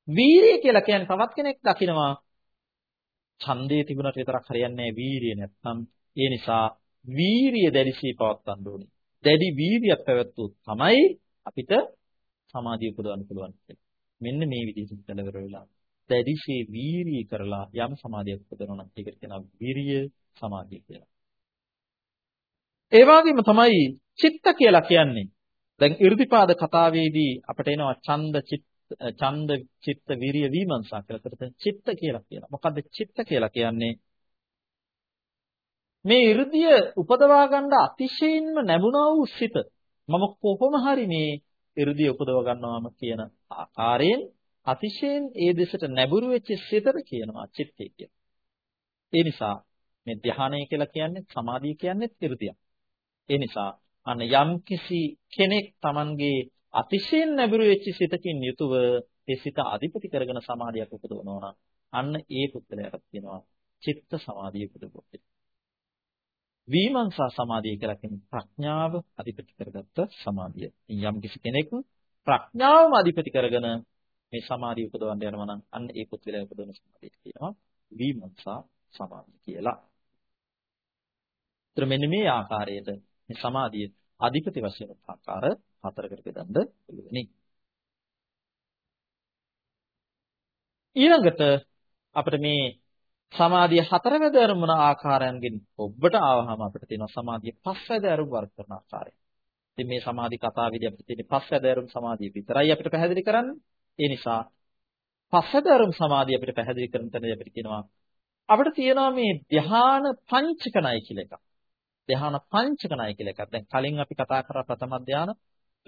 වීරිය කියලා කියන්නේ තවත් කෙනෙක් දකිනවා ඡන්දේ තිබුණට විතරක් හරියන්නේ නැහැ වීරිය නැත්නම් ඒ නිසා වීරිය දැඩිසී පවත්වන්න ඕනේ. දැඩි වීරියක් පැවැත්වුවොත් තමයි අපිට සමාධිය උපදවන්න පුළුවන් මෙන්න මේ විදිහට කෙලවර වෙලා දැඩිශේ වීරිය කරලා යම් සමාධියක් උපදවනවා නම් ඒකට කියනවා විරිය සමාධිය කියලා. ඒ වගේම තමයි චිත්ත කියලා කියන්නේ. දැන් irdipaada කතාවේදී අපිට එනවා ඡන්ද චිත්ත ඡන්ද චිත්ත විරිය විමර්ශා කියලා. ඒකට චිත්ත කියලා කියනවා. මොකද්ද චිත්ත කියලා කියන්නේ? මේ 이르දිය උපදවා ගන්න අතිශයින්ම නැඹුණා වූ සිත මම කොහොම හරි මේ 이르දිය උපදව ගන්නවාම කියන ආකාරයෙන් අතිශයින් ඒ දෙසට නැඹුරු වෙච්ච සිතට කියනවා චිත්තය කියලා. ඒ නිසා මේ ධානය කියලා කියන්නේ සමාධිය කියන්නේ 이르දිය. ඒ නිසා අන්න යම්කිසි කෙනෙක් Tamange අතිශයින් නැඹුරු වෙච්ච සිතකින් යුතුව ඒ සිත අධිපති කරගෙන සමාධියක් උපදවනවා නම් අන්න ඒ පුද්ගලයාට කියනවා චිත්ත සමාධිය උපදවන්නේ. විමර්ශා සමාධිය කියලා කියන්නේ ප්‍රඥාව අධිපති කරගත්ත සමාධිය. යම් කිසි කෙනෙක් ප්‍රඥාවම අධිපති කරගෙන මේ සමාධිය උපදවන්න යනවා නම් අන්න ඒ පුත්විලය උපදවන සමාධිය කියනවා විමර්ශා සමාධිය කියලා. ඊට මෙන්න මේ ආකාරයට මේ සමාධිය අධිපති වශයෙන් ආකාර හතරකට බෙදන්න පුළුවනි. ඊළඟට අපිට මේ සමාධිය හතරවැද අරමුණ ආකාරයන්ගෙන් ඔබට ආවහම අපිට තියෙනවා සමාධිය පස්වැද අරමුණ වර්ග කරන ආකාරය. ඉතින් මේ සමාධි කතාවේදී අපිට තියෙන්නේ පස්වැද අරමුණ සමාධිය විතරයි අපිට පැහැදිලි කරන්න. ඒ නිසා පස්වැද අරමුණ සමාධිය අපිට පැහැදිලි කරන තැනදී අපිට කියනවා අපිට තියෙනවා මේ ධ්‍යාන පංචකණයි කියලා එකක්. ධ්‍යාන පංචකණයි කියලා එකක්. දැන් කලින් අපි කතා කරා ප්‍රථම ධ්‍යාන,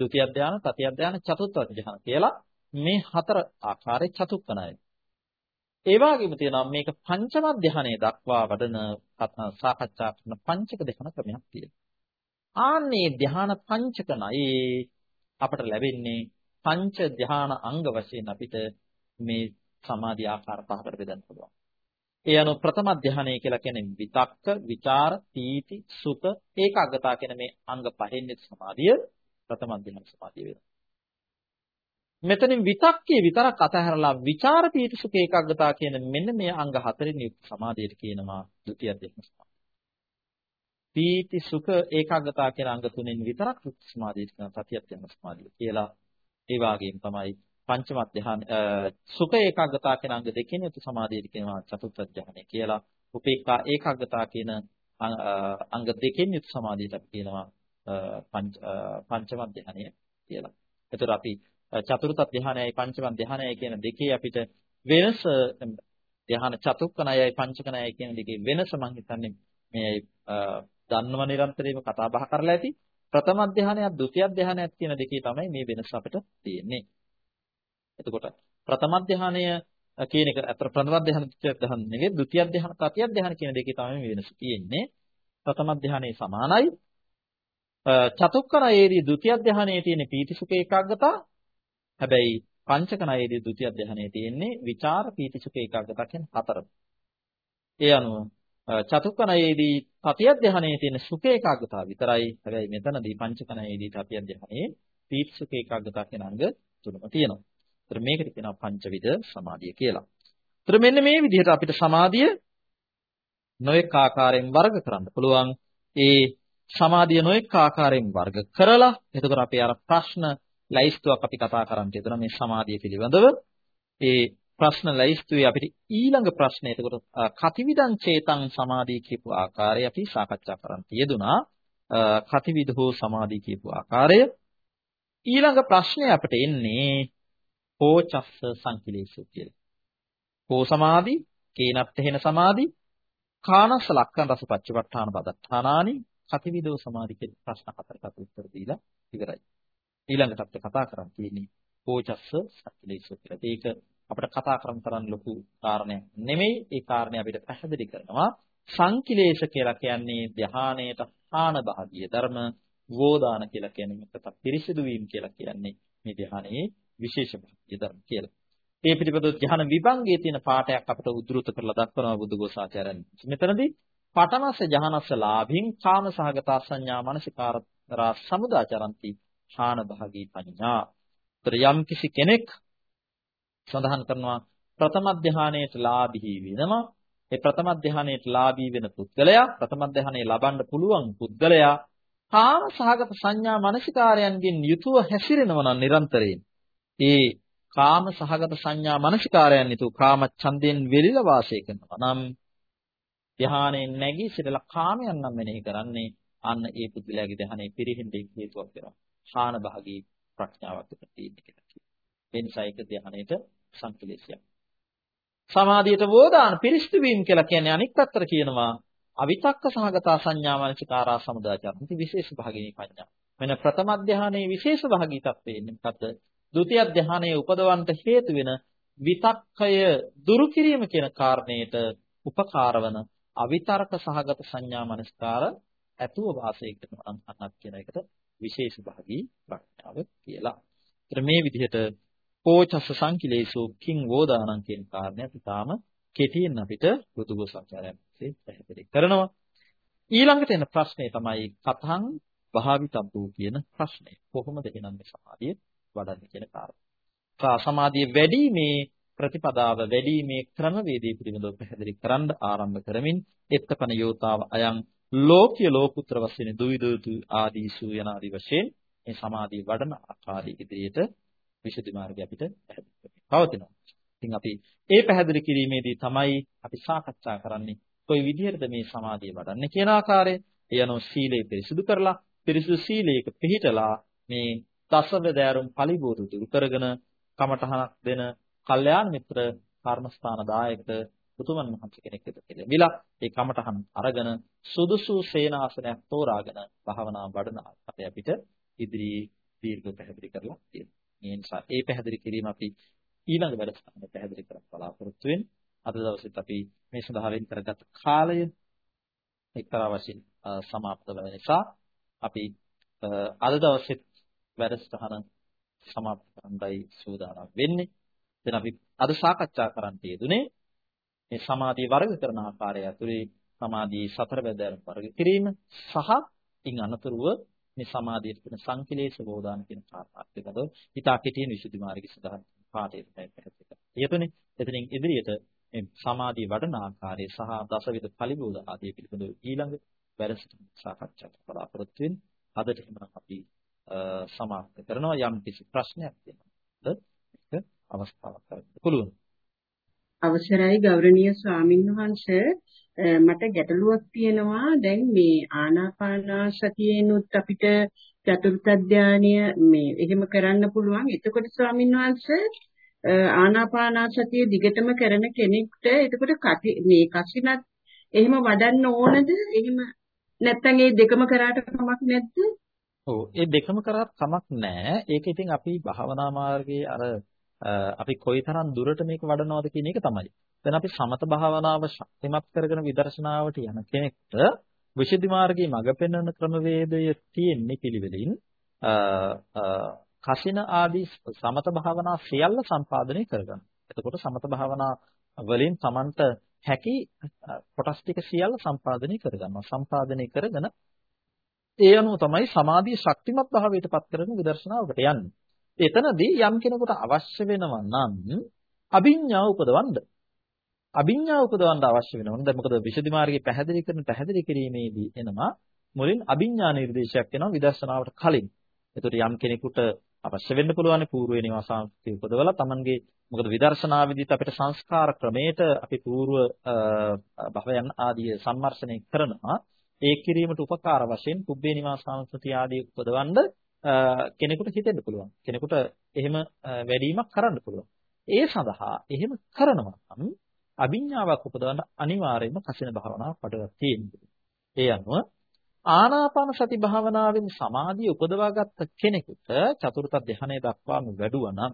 ဒုတိ ය ධ්‍යාන, තතිය ධ්‍යාන, චතුර්ථ ධ්‍යාන කියලා මේ හතර ආකාරයේ චතුක්කණයි. ඒ වගේම තියෙනවා මේක පංචම ධ්‍යානයේ දක්වා වඩන සාකච්ඡා කරන පංචක ධ්‍යාන ක්‍රමයක් තියෙනවා. ආන්නේ ධ්‍යාන පංචකණයි අපට ලැබෙන්නේ පංච ධ්‍යාන අංග වශයෙන් අපිට මේ සමාධි ආකාර පහකට බෙදන්න පුළුවන්. ඒ අනුව ප්‍රථම ධ්‍යානය කියලා කියන්නේ විතක්ක, ਵਿਚාර, පීති, සුඛ, ඒකාග්‍රතාව කියන මේ අංග පහෙන් සමාධිය ප්‍රථම ධ්‍යාන සමාධිය වෙනවා. මෙතනින් විතක්කේ විතරක් අතහැරලා විචාර පීති සුඛ ඒකාග්‍රතාව කියන මෙන්න මේ අංග හතරෙන් යුක්ත සමාධියට කියනවා ဒုတိ ය ධ්‍යාන සමාධිය. පීති සුඛ ඒකාග්‍රතාව කියන අංග තුනෙන් විතරක් යුක්ත සමාධියට කියනවා තතිය ධ්‍යාන සමාධිය කියලා. ඒ වගේම තමයි පංචම ධ්‍යාන සුඛ ඒකාග්‍රතාව කියන අංග දෙකෙන් යුක්ත සමාධියට කියනවා චතුර්ථ ධ්‍යානය කියලා. උපේක්ඛා ඒකාග්‍රතාව කියන අංග දෙකෙන් යුක්ත සමාධියට අපි කියනවා පංචම ධ්‍යානය කියලා. එතකොට අපි චතුර්ථ ධ්‍යානයයි පංචම ධ්‍යානයයි කියන දෙකේ අපිට වෙනස ධ්‍යාන චතුක්කණයයි පංචකණයයි කියන දෙකේ වෙනස මම හිතන්නේ මේ දන්නව නිරන්තරයෙන්ම කතා බහ කරලා ඇති ප්‍රථම ධ්‍යානයත් ဒုတိ ය ධ්‍යානයත් කියන දෙකේ තමයි මේ වෙනස අපිට තියෙන්නේ. එතකොට ප්‍රථම ධ්‍යානය කියන එක අතර ප්‍රථම ධ්‍යාන ද්විතිය ධ්‍යාන නෙවෙයි ဒုတိ ය ධ්‍යාන තතිය ධ්‍යාන කියන දෙකේ තමයි මේ වෙනස තියෙන්නේ. ප්‍රථම ධ්‍යානයේ සමානයි. චතුක්කණයේදී ဒုတိ ය ධ්‍යානයේ තියෙන පීතිසුඛ ඒකාග්‍රතාව හැබැයි පංචක ණයේදී ဒုတိ ය ධ්‍යානයේ තියෙන්නේ විචාර පීතිසුඛ ඒකාග්‍රතාව කියන හතර. ඒ අනුව චතුක්ක ණයේදී තතිය ධ්‍යානයේ තියෙන සුඛ ඒකාග්‍රතාව විතරයි. හැබැයි මෙතනදී පංචක ණයේදී තතිය ධ්‍යානයේ පීතිසුඛ ඒකාග්‍රතාව කියන අංග තුනම තියෙනවා. ඒතර මේකට කියනවා පංචවිද සමාධිය කියලා. ඒතර මෙන්න මේ විදිහට අපිට සමාධිය නොඑක ආකාරයෙන් වර්ග කරන්න පුළුවන්. ඒ සමාධිය නොඑක ආකාරයෙන් වර්ග කරලා එතකොට අපි අර ප්‍රශ්න ලයිස්තුවක් අපි කතා කරන්න යුතුන මේ සමාධිය පිළිබඳව. ඒ ප්‍රශ්න ලයිස්තුවේ අපිට ඊළඟ ප්‍රශ්නේ එතකොට කතිවිදං චේතං සමාධිය කියපු ආකාරය අපි සාකච්ඡා කරන්න යෙදුනා. කතිවිදහෝ සමාධිය කියපු ආකාරය. ඊළඟ ප්‍රශ්නේ අපිට එන්නේ කෝචස්ස සංකිලේසු කියලා. කෝ සමාධි, කේනත් එහෙන සමාධි, කානස්ස ලක්කන් රස පච්චපට්ඨාන පදත්තානානි කතිවිදෝ සමාධි කියන ප්‍රශ්න හතරකට උත්තර දීලා ඉවරයි. ඊළඟට අපිට කතා කරන්න තියෙන්නේ කෝචස්ස සත්‍යලේශ කියලා. ඒක අපිට කතා කරන්න තරම් ලොකු කාරණයක් නෙමෙයි. ඒ කාරණේ අපිට පැහැදිලි කරනවා. සංකිලේශ කියලා කියන්නේ ධානයේට හාන භාගීය ධර්ම, වෝදාන කියලා කියන්නේ මේකට පිරිසිදු වීම කියලා කියන්නේ මේ ධානයේ විශේෂ භාගීය ධර්ම කියලා. මේ පිටිපද ධ්‍යාන විභංගයේ තියෙන පාඩයක් අපිට උද්දෘත කරලා දක්වනවා බුදුගෝසාචාර්යන්. මෙතනදී පඨමස්ස ජහනස්ස ලාභින් කාම සහගත සංඥා මනසිකාර රා සමුදාචරಂತಿ ඡාන භාගී පඤ්ඤා. ତර යම් කිසි කෙනෙක් සඳහන් කරනවා ප්‍රථම ධානයේට ලාභී වෙනවා. ඒ ප්‍රථම ධානයේට ලාභී වෙන පුද්ගලයා ප්‍රථම ධානයේ ලබන්න පුළුවන් පුද්ගලයා කාම සහගත සංඥා මානසිකාරයන්ගෙන් යුතුව හැසිරෙනවා නම් නිරන්තරයෙන්. ඒ කාම සහගත සංඥා මානසිකාරයන් යුතුව කාම ඡන්දයෙන් වෙලිලා වාසය කරනවා නම් ධානයෙන් නැගී සිටලා කාමයන් නම් මෙනෙහි කරන්නේ අන්න ඒ පුද්ගලයාගේ ධානයේ පිරිහෙන්න හේතුවක් වෙනවා. ශාන භාගී ප්‍රඥාවක් තියෙන කියලා කියනවා. ඒ නිසා ඒක ධානයේට සංකලේශයක්. සමාධියට වෝදාන පිරිසිදු වීම කියලා කියන්නේ අනික් පැත්තට කියනවා අවිතක්ක සහගත සංඥා මනසිකාරා සමුදාචරන්ති විශේෂ භාගිනී පඤ්ඤා. මෙන්න ප්‍රථම ධානයේ විශේෂ භාගී තත්ත්වය එන්නේ මොකද්ද? ဒုတိ ය ධානයේ උපදවන්නට හේතු වෙන විතක්කය දුරු කිරීම කියන කාරණයට උපකාර වන අවිතර්ක සහගත සංඥා මනස්කාර ඇතුව වාසය කරන අන්නත් කියන එකට විශේෂ භාගී ප්‍රඥාව කියලා. ඒතර මේ විදිහට කෝචස්ස සංකිලේසෝ කිං වෝදානං කියන කාරණය අපි තාම කෙටියෙන් අපිට බුදුගෝසාචාර්යයන් වහන්සේ පැහැදිලි කරනවා. ඊළඟට එන ප්‍රශ්නේ තමයි කතං භාවිතබ්බෝ කියන ප්‍රශ්නේ. කොහොමද එහෙනම් මේ සමාධිය වඩන්නේ කියන කාරණය. සමාධිය වැඩිීමේ ප්‍රතිපදාව වැඩිීමේ ක්‍රමවේදය පිළිබඳව පැහැදිලි කරන්න ආරම්භ කරමින් එත්තපන යෝතාව අයං ලෝකීය ලෝකුත්තර වශයෙන් දුවිදුතු ආදීසු යන ආදි වශයෙන් මේ සමාධිය වඩන ආකාරය ඉදිරියට විශේෂ මාර්ගය අපිට පැහැදිලි පවතිනවා. ඉතින් අපි ඒ පැහැදිලි කිරීමේදී තමයි අපි සාකච්ඡා කරන්නේ කොයි විදිහටද මේ සමාධිය වඩන්නේ කියන ආකාරය. ඒ අනුව සීලය පිරිසිදු කරලා පිරිසිදු සීලයක පිළිහිටලා මේ දසවැදෑරුම් පරිබෝධ දුරු කරගෙන කමඨහනක් දෙන කල්යාණ මිත්‍ර කර්මස්ථාන දායක උතුමන් වහන්සේ කෙනෙක් වෙත කෙලෙමිලා ඒ කමඨහන අරගෙන සුදුසු සේනාසනයක් තෝරාගෙන භාවනා වඩන අපේ අපිට ඉදිරි දීර්ඝ පැහැදිලි කරලා තියෙනවා. ඒ නිසා ඒ පැහැදිලි කිරීම අපි ඊළඟ වැඩසටහන පැහැදිලි කරන්න බලාපොරොත්තු වෙන්නේ. අද දවසෙත් අපි මේ සඳහා වෙන් කරගත් කාලය එක්තරා වශයෙන් සමාප්ත වෙන නිසා අපි අද දවසෙත් වැඩසටහන සමාප්ත කරන්නයි සූදානම් වෙන්නේ. දැන් අපි අද සාකච්ඡා කරන්න යෙදුනේ මේ සමාධිය වර්ග කරන ආකාරය ඇතුලේ සමාධියේ සතර බෙදෑරුම් වර්ග කිරීම සහ ඉන් අනතුරුව මේ සමාධියට තියෙන සංකලේශ බෝධාන කියන කාරණා පිළිබඳව හිතා කෙටියෙන් විසුද්ධි මාර්ගය සඳහන් පාඩේ පැහැදිලි කරලා. ඊපෙනේ එතනින් ඉදිරියට මේ සමාධිය වඩන ආකාරය සහ දසවිධ පරිබෝධ ආදී පිළිබඳව ඊළඟ වැඩසටහන සාකච්ඡා බලාපොරොත්තු වෙන. අදට එහෙනම් අපි සමාප්ත කරනවා යම් කිසි ප්‍රශ්නයක් තියෙනවද? ඒක අවස්ථාවක් කරගන්න පුළුවන්. අවසරයි ගෞරවනීය ස්වාමින් වහන්සේ. මට ගැටලුවක් තියෙනවා. දැන් මේ ආනාපානසතියෙනුත් අපිට චතුර්ථ ධානය මේ එහෙම කරන්න පුළුවන්. එතකොට ස්වාමින් වහන්සේ ආනාපානසතිය දිගටම කරන කෙනෙක්ට එතකොට මේ කසිනත් එහෙම වඩන්න ඕනද? එහෙම නැත්නම් ඒ දෙකම කරාට කමක් නැද්ද? ඔව් ඒ දෙකම කරාත් කමක් නැහැ ඒක ඉතින් අපි භාවනා මාර්ගයේ අර අපි කොයිතරම් දුරට මේක වඩනවද කියන එක තමයි. දැන් අපි සමත භාවනාව ශක්තිමත් කරගෙන විදර්ශනාවට යන කෙනෙක්ට විශේෂ මාර්ගයේ මඟ පෙන්වන ක්‍රමවේදය තියෙන්නේ පිළිවෙලින් කසින ආදී සමත භාවනා සියල්ල සම්පාදනය කරගන්න. එතකොට සමත භාවනා වලින් Tamanට හැකි කොටස් ටික සියල්ල සම්පාදනය කරගන්නවා. සම්පාදනය කරගෙන ඒ අනුව තමයි සමාධිය ශක්තිමත් භාවයට පත් කරගෙන විදර්ශනාවකට යන්නේ. එතනදී යම් කෙනෙකුට අවශ්‍ය වෙනවා නම් අභිඥාව උපදවන්න. අභිඥාව උපදවන්න අවශ්‍ය වෙනවා. දැන් මොකද විශේෂ මාර්ගයේ පැහැදිලි කරන පැහැදිලි කිරීමේදී එනවා මුලින් අභිඥා නිර්දේශයක් වෙනවා විදර්ශනාවට කලින්. එතකොට යම් කෙනෙකුට අවශ්‍ය වෙන්න පුළුවන් පූර්වේ නිවාසාන්තිය උපදවලා Tamanගේ මොකද විදර්ශනාවේදීත් අපිට සංස්කාර ක්‍රමයට අපි పూర్ව භවයන් ආදී සම්මර්ෂණය කරනවා ඒ කිරීමට උපකාර වශයෙන් පුබ්බේ නිවාසාන්තිය ආදී උපදවන්න කෙනෙකුට හිතෙන්න පුළුවන්. කෙනෙකුට එහෙම වැඩිවීමක් කරන්න පුළුවන්. ඒ සඳහා එහෙම කරනවා නම් අභිඥාවක් උපදවන්න අනිවාර්යයෙන්ම කසින භාවනාවක් වඩලා තියෙනවා. ඒ අනුව ආනාපාන සති භාවනාවෙන් සමාධිය උපදවාගත්ත කෙනෙකුට චතුර්ථ ධානය දක්වාම වැඩුවා නම්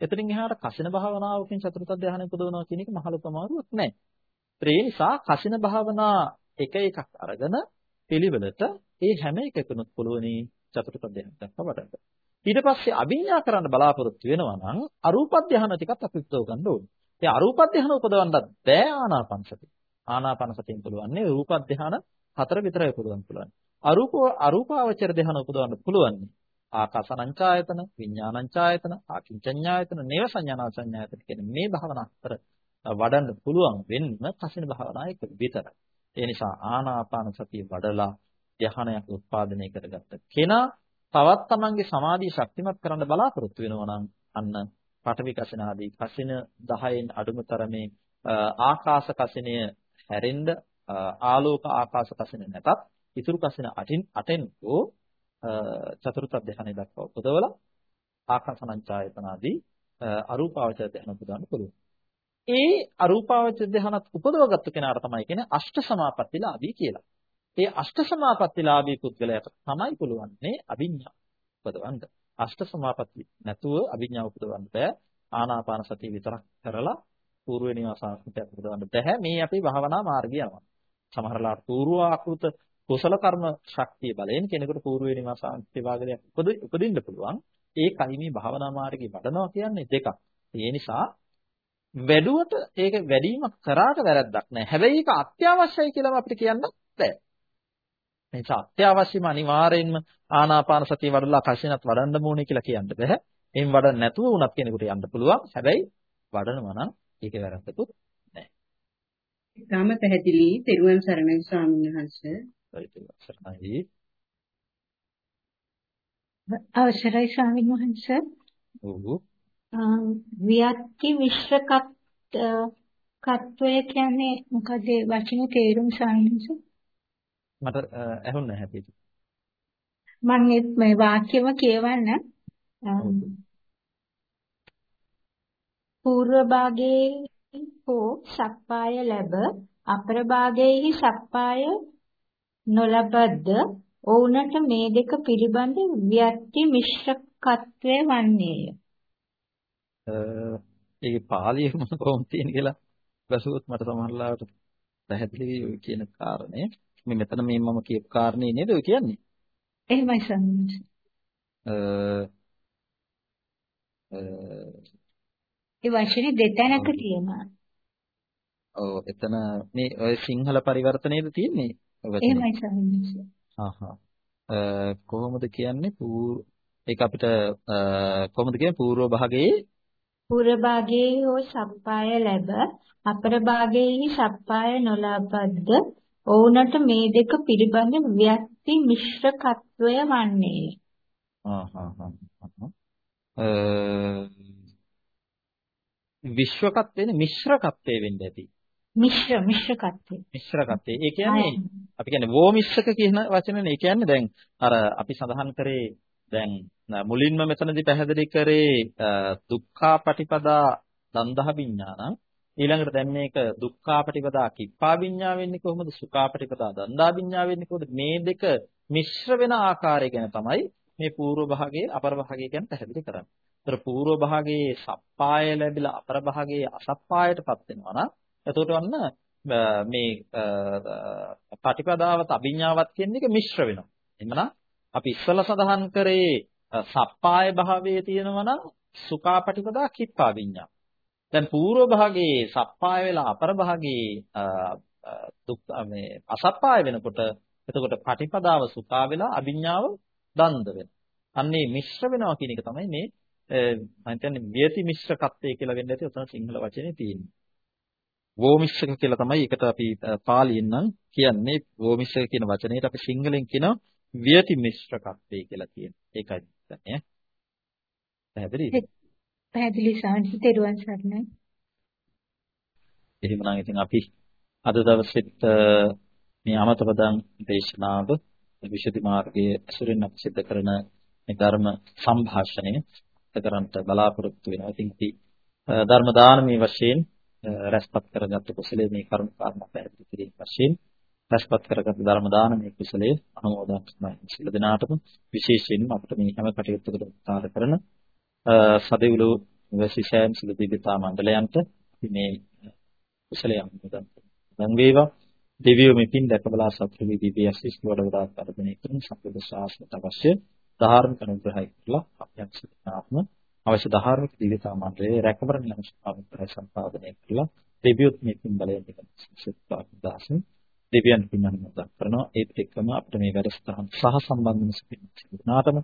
එතනින් එහාට කසින භාවනාවකින් චතුර්ථ ධානය උපදවනවා කියන එක මහ ලොකු අමාරුවක් නෑ. ඒ නිසා කසින භාවනා එක එකක් අරගෙන පිළිවෙලට ඒ හැම එකකනොත් පුළුවනි චතුර්ථ ධ්‍යාන දක්වා වඩන්න. ඊට පස්සේ අභිඥා කරන්න බලාපොරොත්තු වෙනවා නම් අරූප ධ්‍යාන ටිකත් අපි උපදව ගන්න ඕනේ. ඒ අරූප ධ්‍යාන උපදවන්නත් බෑ ආනාපාන සතිය. ආනාපාන සතියෙන් පුළුවන්නේ රූප ධ්‍යාන හතර විතරයි උපදවන්න පුළුවන්. අරූප අරූපාවචර ධ්‍යාන උපදවන්න පුළුවන්. ආකාසනංචායතන, විඥානංචායතන, ආකින්චඤ්ඤායතන, නේව සංඥානංචායතන කියන මේ භාවනා හතර වඩන්න පුළුවන් වෙන්න කසින භාවනා එක විතරයි. ඒ නිසා ආනාපාන සතිය වඩලා ධ්‍යානයක් උත්පාදනය කරගත්ත කෙනා තවත් තමන්ගේ සමාධිය ශක්තිමත් කරන්න බලාපොරොත්තු වෙනවා නම් අන්න පඨවි කසින ආදී කසින 10න් අඩුම තරමේ ආකාශ කසිනය හැරෙන්න ආලෝක ආකාශ කසින නැතත් ඉතුරු කසින 8න් 8න් ඕ චතුර්ථ ධ්‍යානෙ දක්වා උපදවලා ආකාසනංචායතන ආදී අරූපාවචර ධ්‍යාන උපදවන්න පුළුවන්. ඒ අරූපාවචර ධ්‍යානත් උපදවගත්තු කෙනාට තමයි කියන්නේ අෂ්ට සමාපත්තිලාභී කියලා. ඒ අෂ්ට සමාපත්තිලාභී පුද්ගලයාට තමයි පුළුවන්නේ අභිඥා උපදවන්න. අෂ්ට සමාපatti නැතුව අභිඥා උපදවන්න බෑ. ආනාපාන සතිය විතරක් කරලා పూర్ව වෙනවාසාන්තයක් උපදවන්න බෑ. මේ අපේ භාවනා මාර්ගය යනවා. සමහරලා పూర్ව ආකෘත කුසල කර්ම ශක්තිය බලයෙන් කෙනෙකුට పూర్ව වෙනවාසාන්තේ වාගලයක් උපදින්න පුළුවන්. ඒ කයි මේ භාවනා මාර්ගේ වඩනවා කියන්නේ දෙකක්. ඒ නිසා වැඩුවට ඒක වැඩිම කරාට වැරද්දක් නෑ. හැබැයි ඒක අත්‍යවශ්‍යයි කියලා අපිට කියන්න බෑ. නිසා අත්‍යවශ්‍යම අනිවාර්යෙන්ම ආනාපාන සතිය වඩලා කසිනත් වඩන්න ඕනේ කියලා කියන්න බෑ. එහෙන් වඩන්න නැතුව උනත් කෙනෙකුට යන්න පුළුවන්. හැබැයි වඩනවා නම් ඒක වැරද්දකුත් නැහැ. ඊටම පැහැදිලි. තෙරුවන් සරණයි ස්වාමීන් වහන්සේ. සරණයි. අවසරයි ස්වාමීන් වහන්සේ. ඔව්. වියත්ති මිශ්‍රකත් කත්වය කියන්නේ මොකද වචනේ තේරුම සාහිංස මට ඇහුන්නේ නැහැ පිටු මම මේ වාක්‍යම කියවන්න. పూర్ව භාගයේ හෝ සප්පාය ලැබ අපර භාගයේහි සප්පාය නොලබද්ද ඔවුනට මේ දෙක පිළිබඳ ව්‍යක්ති මිශ්‍රකත්වය වන්නේය. ඒකේ පාලියෙම කොහොමද තියෙන්නේ කියලා බැලුවොත් මට සමහරවිට පැහැදිලි කියන කාරණේ මේ මෙතන මේ මම කියපු කාරණේ නේද ඔය කියන්නේ? එහෙමයි සම්මත. ඒ වචනේ දෙතැනක තියෙනවා. ඔව් එතන මේ ඔය සිංහල පරිවර්තනයේද තියෙන්නේ? එහෙමයි සම්මත. ආහා. කොහොමද කියන්නේ පූ ඒක අපිට කොහොමද කියන්නේ පූර්ව භාගයේ පුර භාගයේ හෝ සප්පාය ලැබ අපර භාගයේහි සප්පාය නොලබද්ද ඔවුනට මේ දෙක පිළිබඳ ව්‍යක්ති මිශ්‍රකත්වය වන්නේය. විශ්වකත්වයේ මිශ්‍රකත්වයේ වෙන්න ඇති. මිශ්‍ර මිශ්‍රකත්වය. මිශ්‍රකත්වය. ඒ කියන්නේ අපි කියන්නේ වෝමිශ්‍රක කියන වචනනේ. ඒ කියන්නේ දැන් අර අපි සඳහන් කරේ දැන් මුලින්ම මෙතනදී පැහැදිලි කරේ දුක්ඛා පටිපදා දන්දහ විඥානං ඊළඟට දැන් මේක දුක්ඛාපටිපදා කිප්පා විඤ්ඤා වෙන්නේ කොහොමද? සුඛාපටිපදා දණ්ඩා විඤ්ඤා වෙන්නේ කොහොමද? මේ දෙක මිශ්‍ර වෙන ආකාරය ගැන තමයි මේ පූර්ව භාගයේ අපර භාගය ගැන පැහැදිලි කරන්නේ. ඒතර පූර්ව භාගයේ සප්පාය ලැබිලා අපර භාගයේ අසප්පායටපත් වෙනවා නම් එතකොට වන්න මේ පටිපදාවත් අභිඥාවත් කියන එක මිශ්‍ර වෙනවා. එමනම් අපි ඉස්සලා සඳහන් කරේ සප්පාය භාවයේ තියෙනවා නම් සුඛාපටිපදා කිප්පා විඤ්ඤා දැන් పూర్ව භාගයේ සප්පාය වෙලා අපර භාගයේ දුක් මේ අසප්පාය වෙනකොට එතකොට පටිපදාව සුඛා වෙලා අභිඥාව දන්ද වෙනවා. අන්නේ මිශ්‍ර වෙනවා කියන එක තමයි මේ මම හිතන්නේ වියති මිශ්‍රකත්වය කියලා වෙන්න ඇති උතන සිංහල වචනේ තියෙන්නේ. වෝමිශ්‍රක කියලා තමයි ඒකට අපි පාලියෙන් නම් කියන්නේ වෝමිශ්‍රක කියන වචනේට අපි සිංහලෙන් කියනවා වියති මිශ්‍රකත්වය කියලා කියන්නේ. ඒකයි කියන්නේ. පැහැදිලිද? පැහැදිලි සාන්ති තෙරුවන් සරණයි. එහෙමනම් ඉතින් අපි අද දවසෙත් මේ අමතපදං දේශනාව විශේෂ මාර්ගයේ අසුරින් අපි සිද්ධ කරන මේ ධර්ම සංഭാෂණය කරන්නට බලාපොරොත්තු වෙනවා. ඉතින් අපි ධර්ම දානමේ වශයෙන් රැස්පත් කරගත්තු කුසලයේ මේ කරුණ කාරණා පැහැදිලි කිරීම වශයෙන් රැස්පත් කරගත් ධර්ම දානමේ කුසලයේ අනුමෝදන් කරනවා. සියලු දෙනාටම විශේෂයෙන්ම අපිට මේ හැම කටයුත්තකටම උත්සාහ කරන සදෙව්ලු වැසිසෑම් සිළු දිවිතා මණ්ඩලයන්ට අපි මේ කුසලයන් මුදන් දැන් වේවා. දෙවියෝ මෙපින් දැකබලා සත්‍ය විදිහේ අසිස් වඩවදා කරදනේ කරන සම්පූර්ණ ශාස්ත්‍රයට අවශ්‍ය ධාර්මික අනුග්‍රහය කියලා අපයන් සිතාත්ම අවශ්‍ය ධාර්මික දිවිතා මණ්ඩලයේ රැකවරණ යන අනුග්‍රහය සම්පාදනය කළා. දෙවියොත් මෙපින් බලයෙන් දෙකක් සිතාත්ම දාසන් දෙවියන් පින් අනුමෝදන් කරනවා. ඒත් එක්කම අපිට මේ වැඩසටහන සහ සම්බන්ධ වෙන සිටිනාටම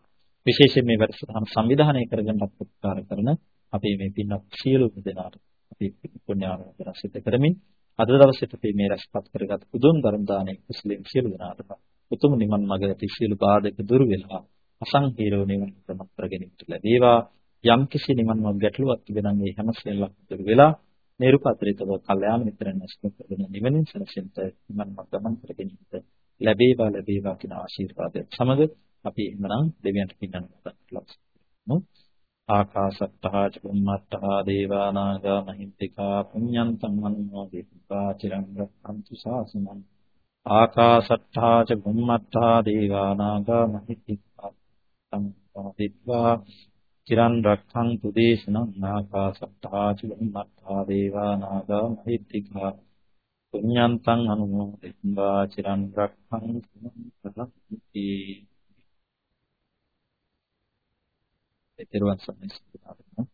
විශේෂයෙන් මේ වැඩසටහන සංවිධානය කරගන්න උපකාර කරන අපේ මේ පින්වත් සියලුම දෙනාට අපි පුණ්‍යානුමෝදනා සිදු කරමින් අද දවසේට අපි මේ රැස්පත් කරගත් උතුම් ධර්ම දානයේ කුසලයෙන් සියලු දෙනාටම උතුම් නිවන් මඟ ඇති සියලු බාධක දුරු වෙලා අසංකීර්ණ නිවන් ප්‍රමත් කරගෙනට ලැබේවා. යම් කිසි නිවන් මඟ ගැටලුවක් තිබෙනම් මේ හැම සියල්ලක් දුරු වෙලා නිරුපද්‍රිතව කල්යාණ මිත්‍රයන් ඇසුර කරගෙන නිවනින් සැනසෙන්න නිවන් මඟ ගමන් කරගෙනට ලැබේවා ලැබේවා කියන ආශිර්වාදයෙන් සමග අපි එහෙනම් දෙවියන්ට පින්නන්න ආකාශත්තාච බුම්මත්තා දේවානාගා මහින්దికා පුඤ්ඤන්තං මනෝදීපා චිරං රක්ඛන්තු ශාසනං ආකාශත්තාච බුම්මත්තා දේවානාගා මහින්దికා සම්පාදිත්වා චිරං රක්ඛන්තු දේශනං. ආකාශත්තාච බුම්මත්තා දේවානාගා මහින්దికා පුඤ්ඤන්තං අනුමෝදිත्वा චිරං රක්ඛන්තු සදති සම්පෝදිත्वा තෙරුවන් සරණයි සිතාවෙන්න